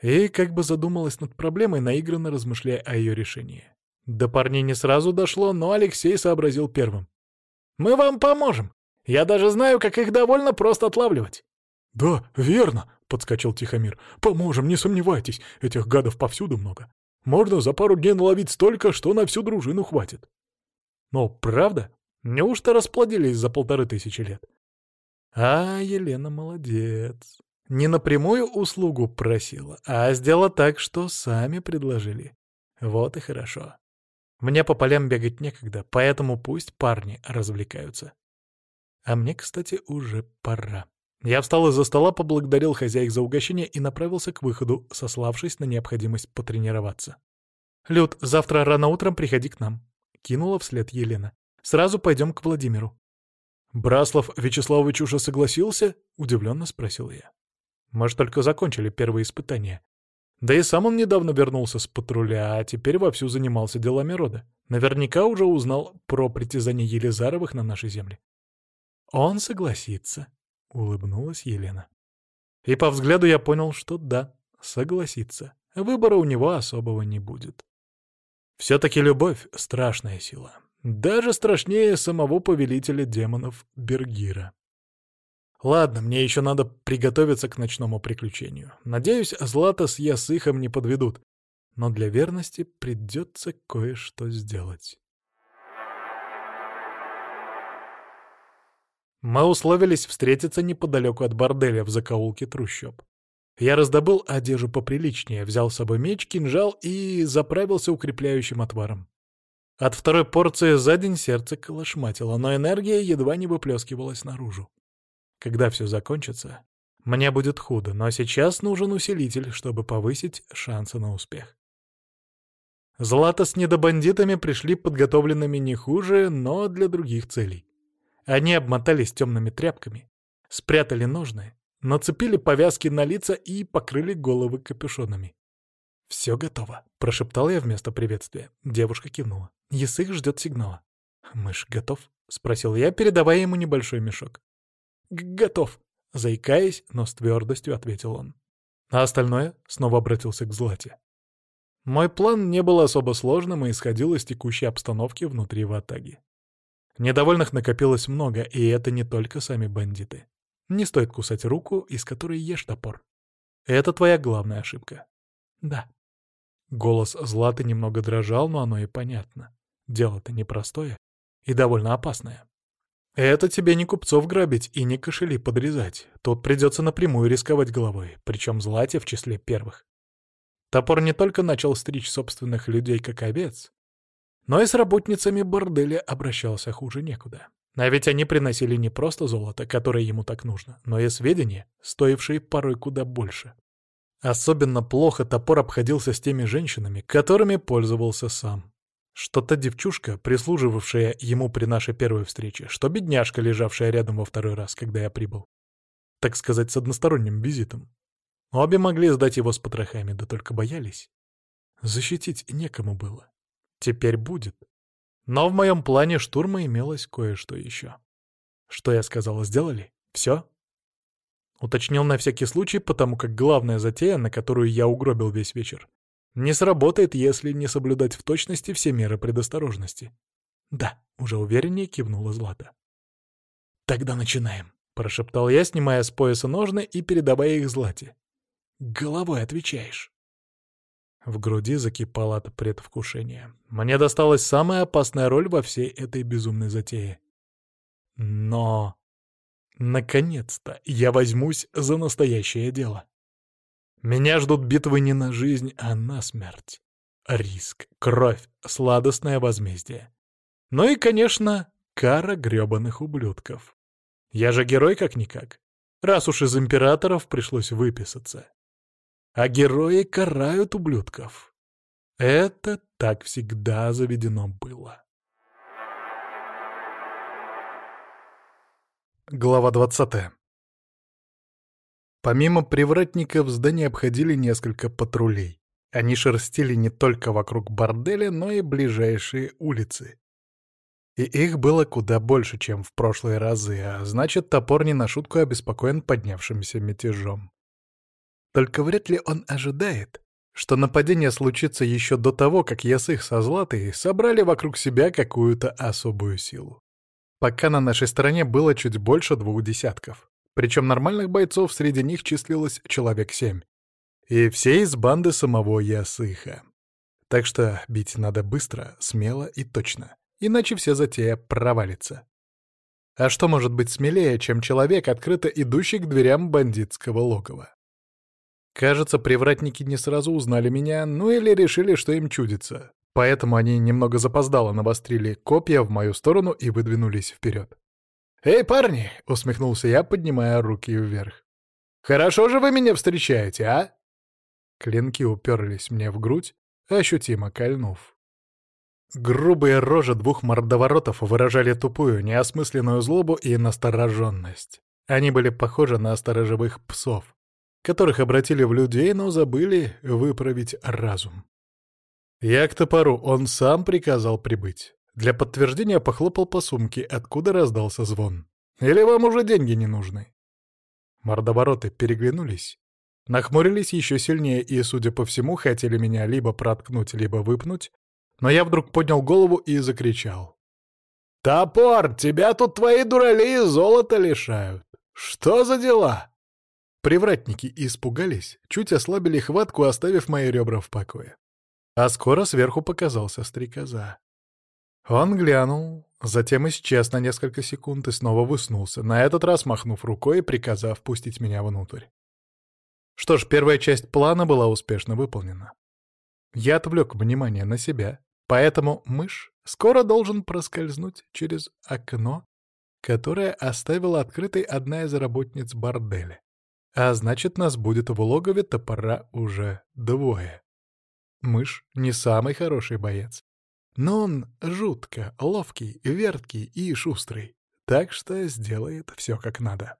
И как бы задумалась над проблемой, наигранно размышляя о ее решении. До парней не сразу дошло, но Алексей сообразил первым. «Мы вам поможем. Я даже знаю, как их довольно просто отлавливать». «Да, верно», — подскочил Тихомир. «Поможем, не сомневайтесь, этих гадов повсюду много. Можно за пару дней наловить столько, что на всю дружину хватит». «Но правда? Неужто расплодились за полторы тысячи лет?» «А, Елена молодец. Не напрямую услугу просила, а сделала так, что сами предложили. Вот и хорошо. Мне по полям бегать некогда, поэтому пусть парни развлекаются. А мне, кстати, уже пора. Я встал из-за стола, поблагодарил хозяек за угощение и направился к выходу, сославшись на необходимость потренироваться. «Люд, завтра рано утром приходи к нам», — кинула вслед Елена. «Сразу пойдем к Владимиру». «Браслав Вячеславович уже согласился?» — удивленно спросил я. Мы же только закончили первые испытания. Да и сам он недавно вернулся с патруля, а теперь вовсю занимался делами рода. Наверняка уже узнал про притязание Елизаровых на нашей земле. «Он согласится», — улыбнулась Елена. И по взгляду я понял, что да, согласится. Выбора у него особого не будет. Все-таки любовь — страшная сила. Даже страшнее самого повелителя демонов Бергира. Ладно, мне еще надо приготовиться к ночному приключению. Надеюсь, Злата с Ясыхом не подведут. Но для верности придется кое-что сделать. Мы условились встретиться неподалеку от борделя в закоулке трущоб. Я раздобыл одежду поприличнее, взял с собой меч, кинжал и заправился укрепляющим отваром. От второй порции за день сердце колошматило, но энергия едва не выплескивалась наружу. Когда все закончится, мне будет худо, но сейчас нужен усилитель, чтобы повысить шансы на успех. Злато с недобандитами пришли подготовленными не хуже, но для других целей. Они обмотались темными тряпками, спрятали ножны, нацепили повязки на лица и покрыли головы капюшонами. «Все готово», — прошептал я вместо приветствия. Девушка кивнула. Ясых ждет сигнала. «Мышь готов?» — спросил я, передавая ему небольшой мешок. «Готов», — заикаясь, но с твердостью ответил он. А остальное снова обратился к Злате. Мой план не был особо сложным и исходил из текущей обстановки внутри Ватаги. Недовольных накопилось много, и это не только сами бандиты. Не стоит кусать руку, из которой ешь топор. Это твоя главная ошибка. Да. Голос Златы немного дрожал, но оно и понятно. Дело-то непростое и довольно опасное. Это тебе не купцов грабить и не кошели подрезать. Тут придется напрямую рисковать головой, причем злате в числе первых. Топор не только начал стричь собственных людей как овец, но и с работницами борделя обращался хуже некуда. А ведь они приносили не просто золото, которое ему так нужно, но и сведения, стоившие порой куда больше. Особенно плохо топор обходился с теми женщинами, которыми пользовался сам. Что та девчушка, прислуживавшая ему при нашей первой встрече, что бедняжка, лежавшая рядом во второй раз, когда я прибыл. Так сказать, с односторонним визитом. Обе могли сдать его с потрохами, да только боялись. Защитить некому было. Теперь будет. Но в моем плане штурма имелось кое-что еще. Что я сказала, сделали? Все? Уточнил на всякий случай, потому как главная затея, на которую я угробил весь вечер, не сработает, если не соблюдать в точности все меры предосторожности. Да, уже увереннее кивнула Злата. Тогда начинаем, прошептал я, снимая с пояса ножны и передавая их Злате. Головой отвечаешь. В груди закипало от предвкушения. Мне досталась самая опасная роль во всей этой безумной затее. Но... Наконец-то я возьмусь за настоящее дело. Меня ждут битвы не на жизнь, а на смерть. Риск, кровь, сладостное возмездие. Ну и, конечно, кара грёбаных ублюдков. Я же герой как-никак, раз уж из императоров пришлось выписаться. А герои карают ублюдков. Это так всегда заведено было. Глава 20. Помимо привратников здание обходили несколько патрулей. Они шерстили не только вокруг борделя, но и ближайшие улицы. И их было куда больше, чем в прошлые разы, а значит, топор не на шутку обеспокоен поднявшимся мятежом. Только вряд ли он ожидает, что нападение случится еще до того, как я с их со Златой собрали вокруг себя какую-то особую силу. Пока на нашей стороне было чуть больше двух десятков. Причем нормальных бойцов среди них числилось человек семь. И все из банды самого Ясыха. Так что бить надо быстро, смело и точно. Иначе вся затея провалится. А что может быть смелее, чем человек, открыто идущий к дверям бандитского логова? Кажется, привратники не сразу узнали меня, ну или решили, что им чудится. Поэтому они немного запоздало навострили копья в мою сторону и выдвинулись вперед. «Эй, парни!» — усмехнулся я, поднимая руки вверх. «Хорошо же вы меня встречаете, а?» Клинки уперлись мне в грудь, ощутимо кольнув. Грубые рожи двух мордоворотов выражали тупую, неосмысленную злобу и настороженность. Они были похожи на сторожевых псов, которых обратили в людей, но забыли выправить разум. Я к топору, он сам приказал прибыть. Для подтверждения похлопал по сумке, откуда раздался звон. «Или вам уже деньги не нужны?» Мордовороты переглянулись, нахмурились еще сильнее и, судя по всему, хотели меня либо проткнуть, либо выпнуть, но я вдруг поднял голову и закричал. «Топор, тебя тут твои дурали и золото лишают! Что за дела?» Привратники испугались, чуть ослабили хватку, оставив мои ребра в покое. А скоро сверху показался стрекоза. Он глянул, затем исчез на несколько секунд и снова выснулся, на этот раз махнув рукой и приказав пустить меня внутрь. Что ж, первая часть плана была успешно выполнена. Я отвлек внимание на себя, поэтому мышь скоро должен проскользнуть через окно, которое оставила открытой одна из работниц борделя. А значит, нас будет в логове топора уже двое. Мышь не самый хороший боец. Но он жутко ловкий, верткий и шустрый. Так что сделает все как надо.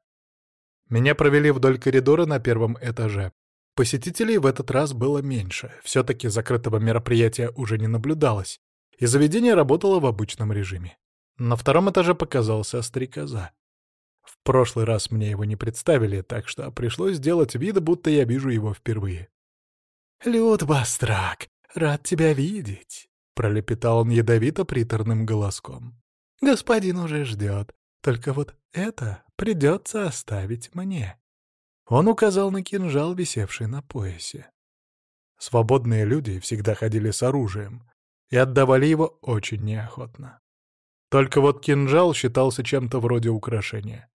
Меня провели вдоль коридора на первом этаже. Посетителей в этот раз было меньше. Все-таки закрытого мероприятия уже не наблюдалось, и заведение работало в обычном режиме. На втором этаже показался стрекоза. В прошлый раз мне его не представили, так что пришлось сделать вид, будто я вижу его впервые. «Люд Бастрак, рад тебя видеть», — пролепетал он ядовито-приторным голоском. «Господин уже ждет, только вот это придется оставить мне». Он указал на кинжал, висевший на поясе. Свободные люди всегда ходили с оружием и отдавали его очень неохотно. Только вот кинжал считался чем-то вроде украшения.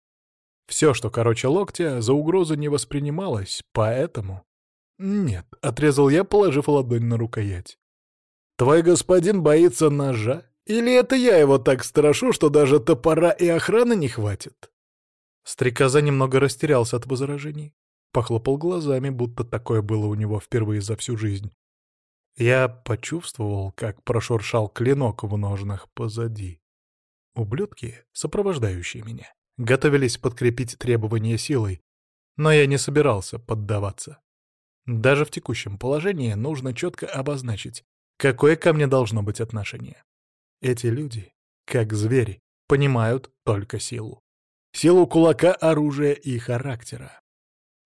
Все, что короче локтя, за угрозу не воспринималось, поэтому «Нет», — отрезал я, положив ладонь на рукоять. «Твой господин боится ножа? Или это я его так страшу, что даже топора и охраны не хватит?» Стрекоза немного растерялся от возражений. Похлопал глазами, будто такое было у него впервые за всю жизнь. Я почувствовал, как прошуршал клинок в ножнах позади. Ублюдки, сопровождающие меня, готовились подкрепить требования силой, но я не собирался поддаваться. Даже в текущем положении нужно четко обозначить, Какое ко мне должно быть отношение? Эти люди, как звери, понимают только силу. Силу кулака, оружия и характера.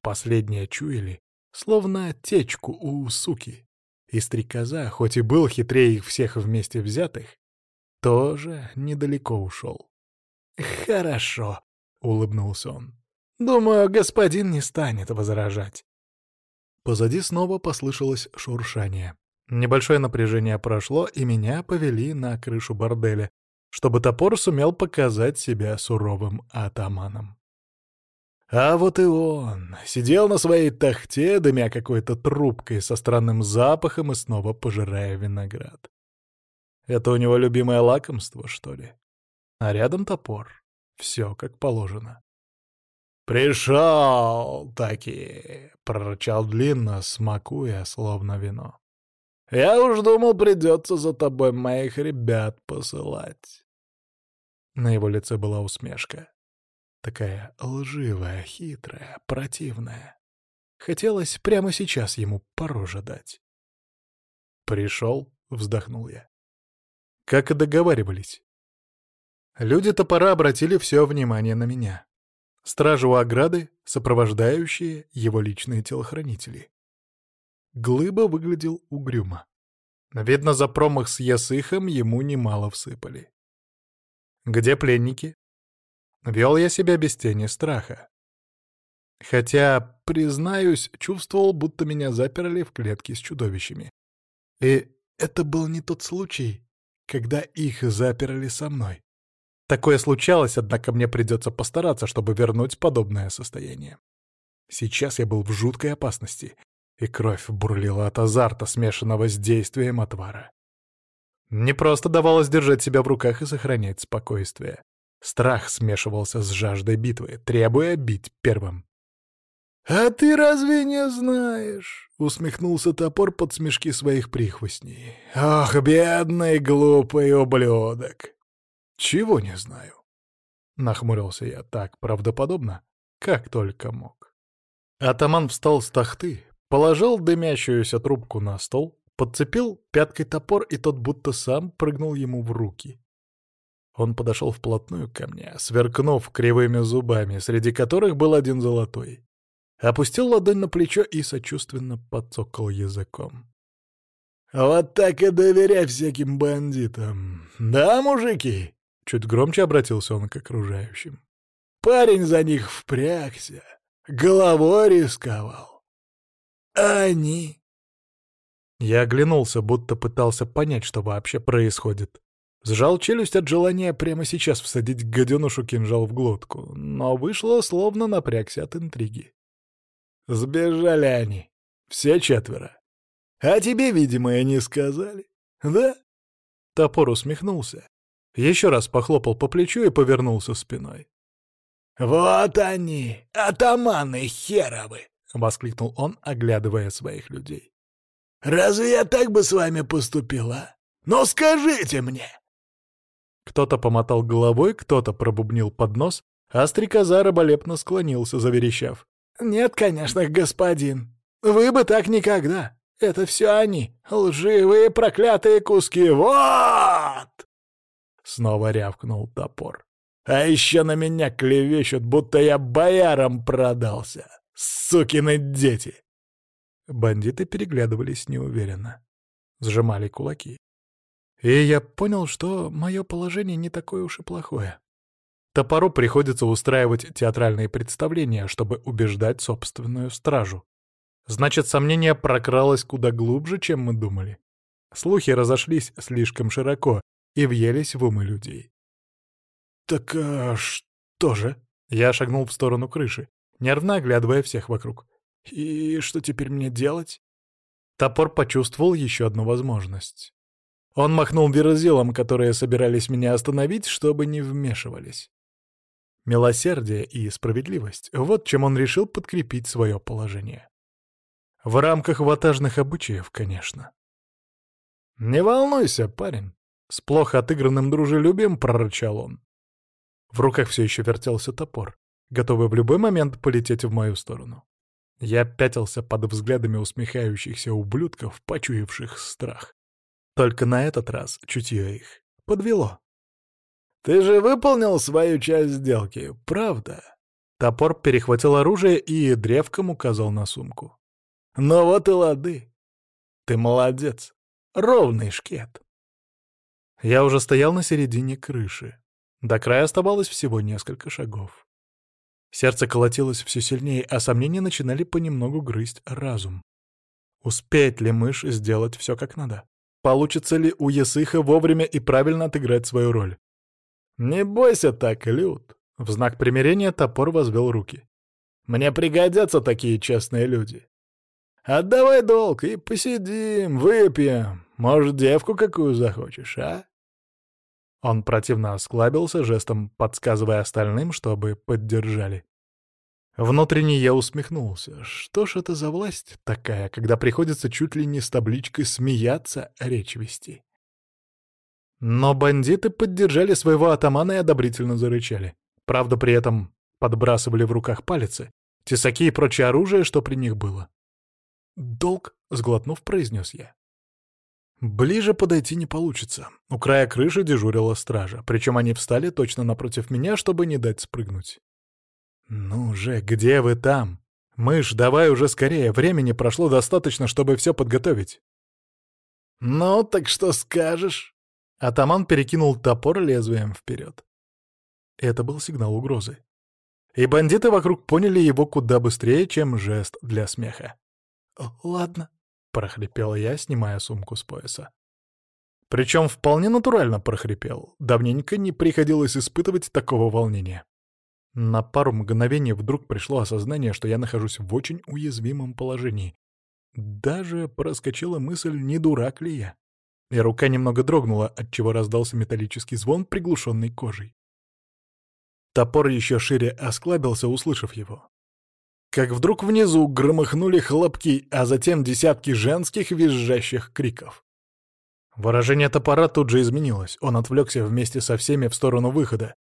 Последнее чуяли, словно течку у суки. И стрекоза, хоть и был хитрее их всех вместе взятых, тоже недалеко ушел. «Хорошо», — улыбнулся он. «Думаю, господин не станет возражать». Позади снова послышалось шуршание. Небольшое напряжение прошло, и меня повели на крышу борделя, чтобы топор сумел показать себя суровым атаманом. А вот и он сидел на своей тахте, дымя какой-то трубкой со странным запахом и снова пожирая виноград. Это у него любимое лакомство, что ли? А рядом топор. Все как положено. «Пришел таки!» — прорычал длинно, смакуя, словно вино. «Я уж думал, придется за тобой моих ребят посылать». На его лице была усмешка. Такая лживая, хитрая, противная. Хотелось прямо сейчас ему по роже дать. «Пришел», — вздохнул я. Как и договаривались. Люди топора обратили все внимание на меня. Стражи у ограды, сопровождающие его личные телохранители. Глыба выглядел угрюмо. Видно, за промах с Ясыхом ему немало всыпали. «Где пленники?» Вел я себя без тени страха. Хотя, признаюсь, чувствовал, будто меня заперли в клетке с чудовищами. И это был не тот случай, когда их заперли со мной. Такое случалось, однако мне придется постараться, чтобы вернуть подобное состояние. Сейчас я был в жуткой опасности, и кровь бурлила от азарта, смешанного с действием отвара. Не просто давалось держать себя в руках и сохранять спокойствие. Страх смешивался с жаждой битвы, требуя бить первым. «А ты разве не знаешь?» — усмехнулся топор под смешки своих прихвостней. «Ох, бедный глупый ублюдок!» «Чего не знаю?» — нахмурился я так правдоподобно, как только мог. Атаман встал с тахты, положил дымящуюся трубку на стол, подцепил пяткой топор, и тот будто сам прыгнул ему в руки. Он подошел вплотную ко мне, сверкнув кривыми зубами, среди которых был один золотой. Опустил ладонь на плечо и сочувственно подцокал языком. «Вот так и доверяй всяким бандитам. Да, мужики?» Чуть громче обратился он к окружающим. «Парень за них впрягся, головой рисковал. Они...» Я оглянулся, будто пытался понять, что вообще происходит. Сжал челюсть от желания прямо сейчас всадить гаденышу кинжал в глотку, но вышло, словно напрягся от интриги. Сбежали они. Все четверо. А тебе, видимо, и не сказали. Да? Топор усмехнулся. Еще раз похлопал по плечу и повернулся спиной. «Вот они, атаманы херовы!» — воскликнул он, оглядывая своих людей. «Разве я так бы с вами поступила? Ну скажите мне!» Кто-то помотал головой, кто-то пробубнил под нос, а стрекоза раболепно склонился, заверещав. «Нет, конечно, господин. Вы бы так никогда. Это все они, лживые проклятые куски. Вот!» Снова рявкнул топор. «А еще на меня клевещут, будто я боярам продался. Сукины дети!» Бандиты переглядывались неуверенно. Сжимали кулаки. И я понял, что мое положение не такое уж и плохое. Топору приходится устраивать театральные представления, чтобы убеждать собственную стражу. Значит, сомнение прокралось куда глубже, чем мы думали. Слухи разошлись слишком широко и въелись в умы людей. «Так а что же?» Я шагнул в сторону крыши, нервно оглядывая всех вокруг. «И что теперь мне делать?» Топор почувствовал еще одну возможность. Он махнул верзилом, которые собирались меня остановить, чтобы не вмешивались. Милосердие и справедливость — вот чем он решил подкрепить свое положение. В рамках ватажных обычаев, конечно. «Не волнуйся, парень», — с плохо отыгранным дружелюбием прорычал он. В руках все еще вертелся топор, готовый в любой момент полететь в мою сторону. Я пятился под взглядами усмехающихся ублюдков, почуявших страх. Только на этот раз чутье их подвело. «Ты же выполнил свою часть сделки, правда?» Топор перехватил оружие и древком указал на сумку. «Ну вот и лады. Ты молодец. Ровный шкет». Я уже стоял на середине крыши. До края оставалось всего несколько шагов. Сердце колотилось все сильнее, а сомнения начинали понемногу грызть разум. Успеет ли мышь сделать все как надо? Получится ли у Есыха вовремя и правильно отыграть свою роль? «Не бойся так, Люд!» В знак примирения топор возвел руки. «Мне пригодятся такие честные люди. Отдавай долг и посидим, выпьем. Может, девку какую захочешь, а?» Он противно осклабился, жестом подсказывая остальным, чтобы поддержали. Внутренне я усмехнулся. Что ж это за власть такая, когда приходится чуть ли не с табличкой смеяться, речь вести? Но бандиты поддержали своего атамана и одобрительно зарычали. Правда, при этом подбрасывали в руках палицы, тесаки и прочее оружие, что при них было. «Долг», — сглотнув, произнес я. Ближе подойти не получится. У края крыши дежурила стража, причем они встали точно напротив меня, чтобы не дать спрыгнуть. «Ну же, где вы там? Мышь, давай уже скорее, времени прошло достаточно, чтобы все подготовить». «Ну, так что скажешь?» Атаман перекинул топор лезвием вперед. Это был сигнал угрозы. И бандиты вокруг поняли его куда быстрее, чем жест для смеха. «Ладно», — прохрипел я, снимая сумку с пояса. Причем вполне натурально прохрипел. Давненько не приходилось испытывать такого волнения. На пару мгновений вдруг пришло осознание, что я нахожусь в очень уязвимом положении. Даже проскочила мысль, не дурак ли я и рука немного дрогнула, отчего раздался металлический звон, приглушенный кожей. Топор еще шире осклабился, услышав его. Как вдруг внизу громыхнули хлопки, а затем десятки женских визжащих криков. Выражение топора тут же изменилось, он отвлекся вместе со всеми в сторону выхода.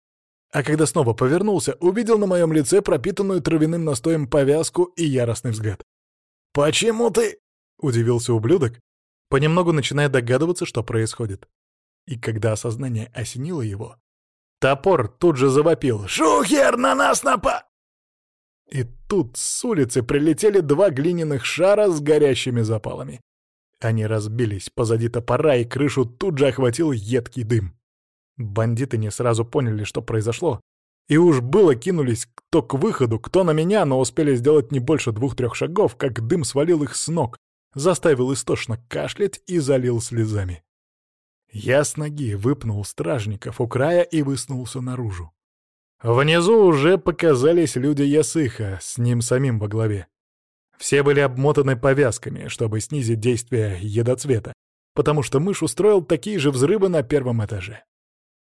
А когда снова повернулся, увидел на моем лице пропитанную травяным настоем повязку и яростный взгляд. «Почему ты...» — удивился ублюдок, понемногу начиная догадываться, что происходит. И когда осознание осенило его, топор тут же завопил «Шухер, на нас напа!» И тут с улицы прилетели два глиняных шара с горящими запалами. Они разбились позади топора, и крышу тут же охватил едкий дым. Бандиты не сразу поняли, что произошло, и уж было кинулись кто к выходу, кто на меня, но успели сделать не больше двух-трех шагов, как дым свалил их с ног, заставил истошно кашлять и залил слезами. Я с ноги выпнул стражников у края и высунулся наружу. Внизу уже показались люди Ясыха, с ним самим во главе. Все были обмотаны повязками, чтобы снизить действие едоцвета, потому что мышь устроил такие же взрывы на первом этаже.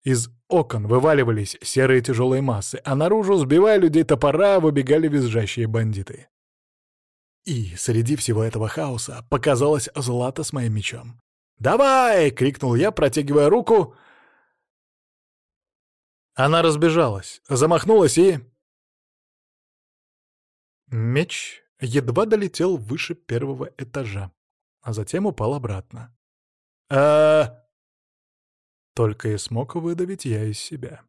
Из окон вываливались серые тяжелые массы, а наружу, сбивая людей топора, выбегали визжащие бандиты. И среди всего этого хаоса показалась Злата с моим мечом. «Давай!» — крикнул я, протягивая руку. Она разбежалась, замахнулась и... Меч едва долетел выше первого этажа, а затем упал обратно. а Только и смог выдавить я из себя.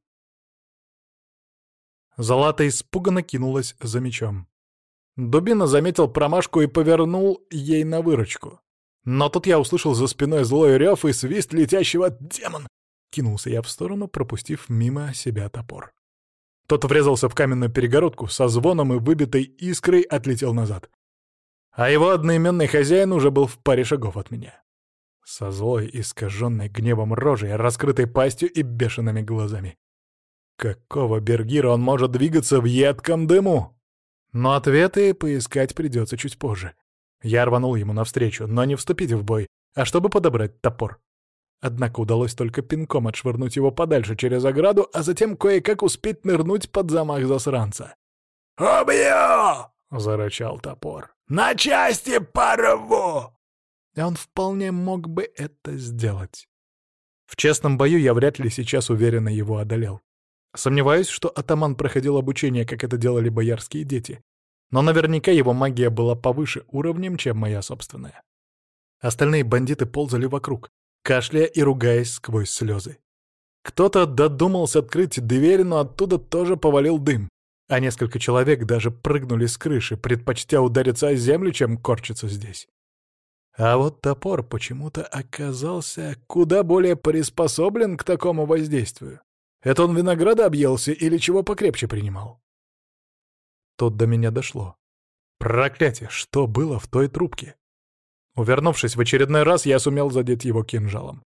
Злата испуганно кинулась за мечом. Дубина заметил промашку и повернул ей на выручку. Но тут я услышал за спиной злой рев и свист летящего «Демон!» Кинулся я в сторону, пропустив мимо себя топор. Тот врезался в каменную перегородку, со звоном и выбитой искрой отлетел назад. А его одноименный хозяин уже был в паре шагов от меня. Со злой, искаженной гневом рожей, раскрытой пастью и бешеными глазами. Какого бергира он может двигаться в едком дыму? Но ответы поискать придется чуть позже. Я рванул ему навстречу, но не вступить в бой, а чтобы подобрать топор. Однако удалось только пинком отшвырнуть его подальше через ограду, а затем кое-как успеть нырнуть под замах засранца. «Убью!» — зарычал топор. «На части порву!» Он вполне мог бы это сделать. В честном бою я вряд ли сейчас уверенно его одолел. Сомневаюсь, что атаман проходил обучение, как это делали боярские дети. Но наверняка его магия была повыше уровнем, чем моя собственная. Остальные бандиты ползали вокруг. Кашляя и ругаясь сквозь слезы. Кто-то додумался открыть дверь, но оттуда тоже повалил дым, а несколько человек даже прыгнули с крыши, предпочтя удариться о землю, чем корчиться здесь. А вот топор почему-то оказался куда более приспособлен к такому воздействию. Это он винограда объелся или чего покрепче принимал? Тут до меня дошло. Проклятие, что было в той трубке? Увернувшись в очередной раз, я сумел задеть его кинжалом.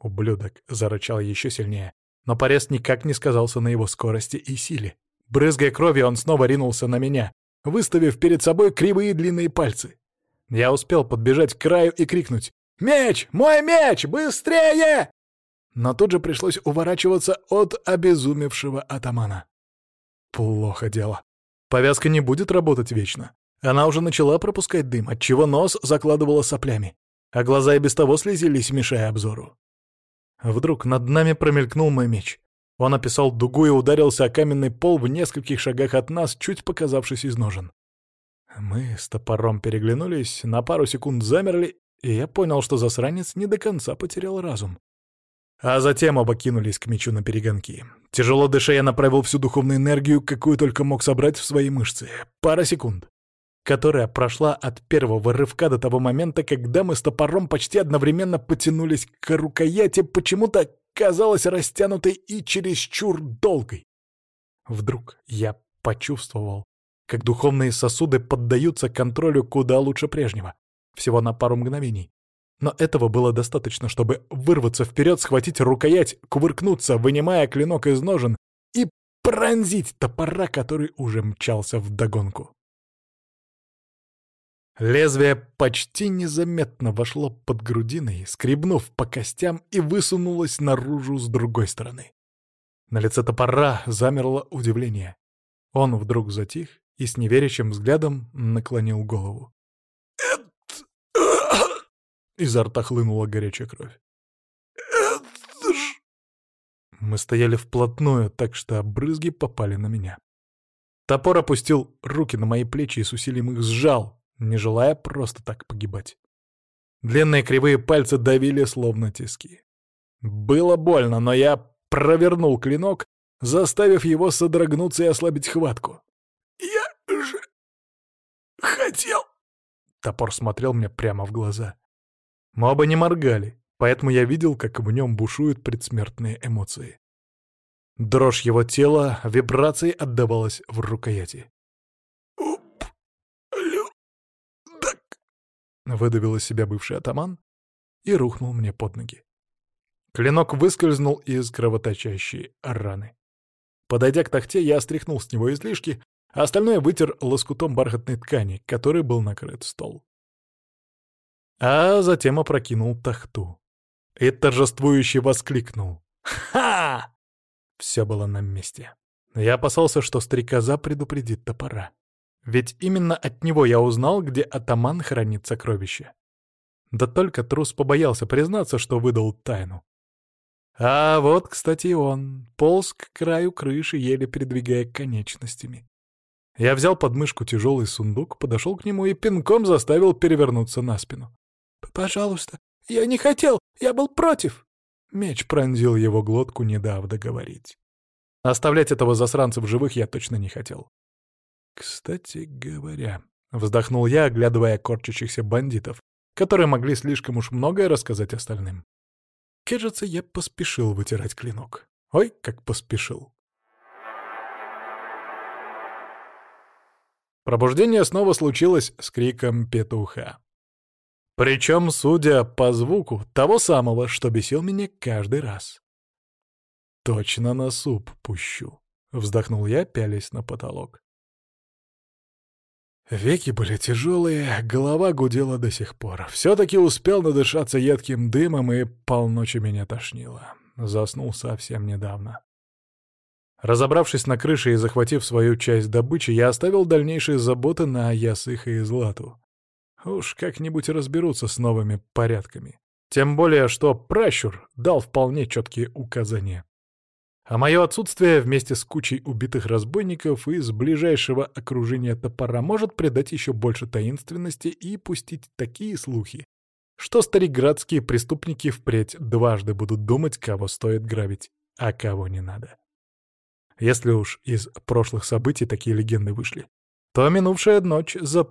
Ублюдок зарычал еще сильнее, но порез никак не сказался на его скорости и силе. Брызгая кровью, он снова ринулся на меня, выставив перед собой кривые длинные пальцы. Я успел подбежать к краю и крикнуть «Меч! Мой меч! Быстрее!» Но тут же пришлось уворачиваться от обезумевшего атамана. Плохо дело. Повязка не будет работать вечно. Она уже начала пропускать дым, отчего нос закладывала соплями, а глаза и без того слезились, мешая обзору. Вдруг над нами промелькнул мой меч. Он описал дугу и ударился о каменный пол в нескольких шагах от нас, чуть показавшись из ножен. Мы с топором переглянулись, на пару секунд замерли, и я понял, что засранец не до конца потерял разум. А затем оба кинулись к мечу на перегонки. Тяжело дыша, я направил всю духовную энергию, какую только мог собрать в свои мышцы. Пара секунд которая прошла от первого рывка до того момента, когда мы с топором почти одновременно потянулись к рукояти, почему-то казалась растянутой и чересчур долгой. Вдруг я почувствовал, как духовные сосуды поддаются контролю куда лучше прежнего, всего на пару мгновений. Но этого было достаточно, чтобы вырваться вперед, схватить рукоять, кувыркнуться, вынимая клинок из ножен и пронзить топора, который уже мчался вдогонку. Лезвие почти незаметно вошло под грудиной, скребнув по костям и высунулось наружу с другой стороны. На лице топора замерло удивление. Он вдруг затих и с неверящим взглядом наклонил голову. «Это...» Изо рта хлынула горячая кровь. «Это ж...» Мы стояли вплотную, так что брызги попали на меня. Топор опустил руки на мои плечи и с усилием их сжал, не желая просто так погибать. Длинные кривые пальцы давили словно тиски. Было больно, но я провернул клинок, заставив его содрогнуться и ослабить хватку. «Я же хотел...» Топор смотрел мне прямо в глаза. Мы оба не моргали, поэтому я видел, как в нем бушуют предсмертные эмоции. Дрожь его тела вибрацией отдавалась в рукояти. Выдавил из себя бывший атаман и рухнул мне под ноги. Клинок выскользнул из кровоточащей раны. Подойдя к тахте, я стряхнул с него излишки, а остальное вытер лоскутом бархатной ткани, которой был накрыт стол. А затем опрокинул тахту. И торжествующе воскликнул. «Ха!» Все было на месте. Я опасался, что стрекоза предупредит топора. Ведь именно от него я узнал, где атаман хранит сокровища. Да только трус побоялся признаться, что выдал тайну. А вот, кстати, он полз к краю крыши, еле передвигая конечностями. Я взял под мышку тяжелый сундук, подошел к нему и пинком заставил перевернуться на спину. «Пожалуйста, я не хотел, я был против!» Меч пронзил его глотку, не дав договорить. Оставлять этого засранца в живых я точно не хотел. «Кстати говоря», — вздохнул я, оглядывая корчащихся бандитов, которые могли слишком уж многое рассказать остальным. Кажется, я поспешил вытирать клинок. Ой, как поспешил. Пробуждение снова случилось с криком петуха. Причем, судя по звуку, того самого, что бесил меня каждый раз. «Точно на суп пущу», — вздохнул я, пялясь на потолок. Веки были тяжелые, голова гудела до сих пор. Все-таки успел надышаться едким дымом, и полночи меня тошнило. Заснул совсем недавно. Разобравшись на крыше и захватив свою часть добычи, я оставил дальнейшие заботы на Ясыха и Злату. Уж как-нибудь разберутся с новыми порядками. Тем более, что пращур дал вполне четкие указания. А мое отсутствие вместе с кучей убитых разбойников из ближайшего окружения топора может придать еще больше таинственности и пустить такие слухи, что стариградские преступники впредь дважды будут думать, кого стоит грабить, а кого не надо. Если уж из прошлых событий такие легенды вышли, то минувшая ночь запомнится.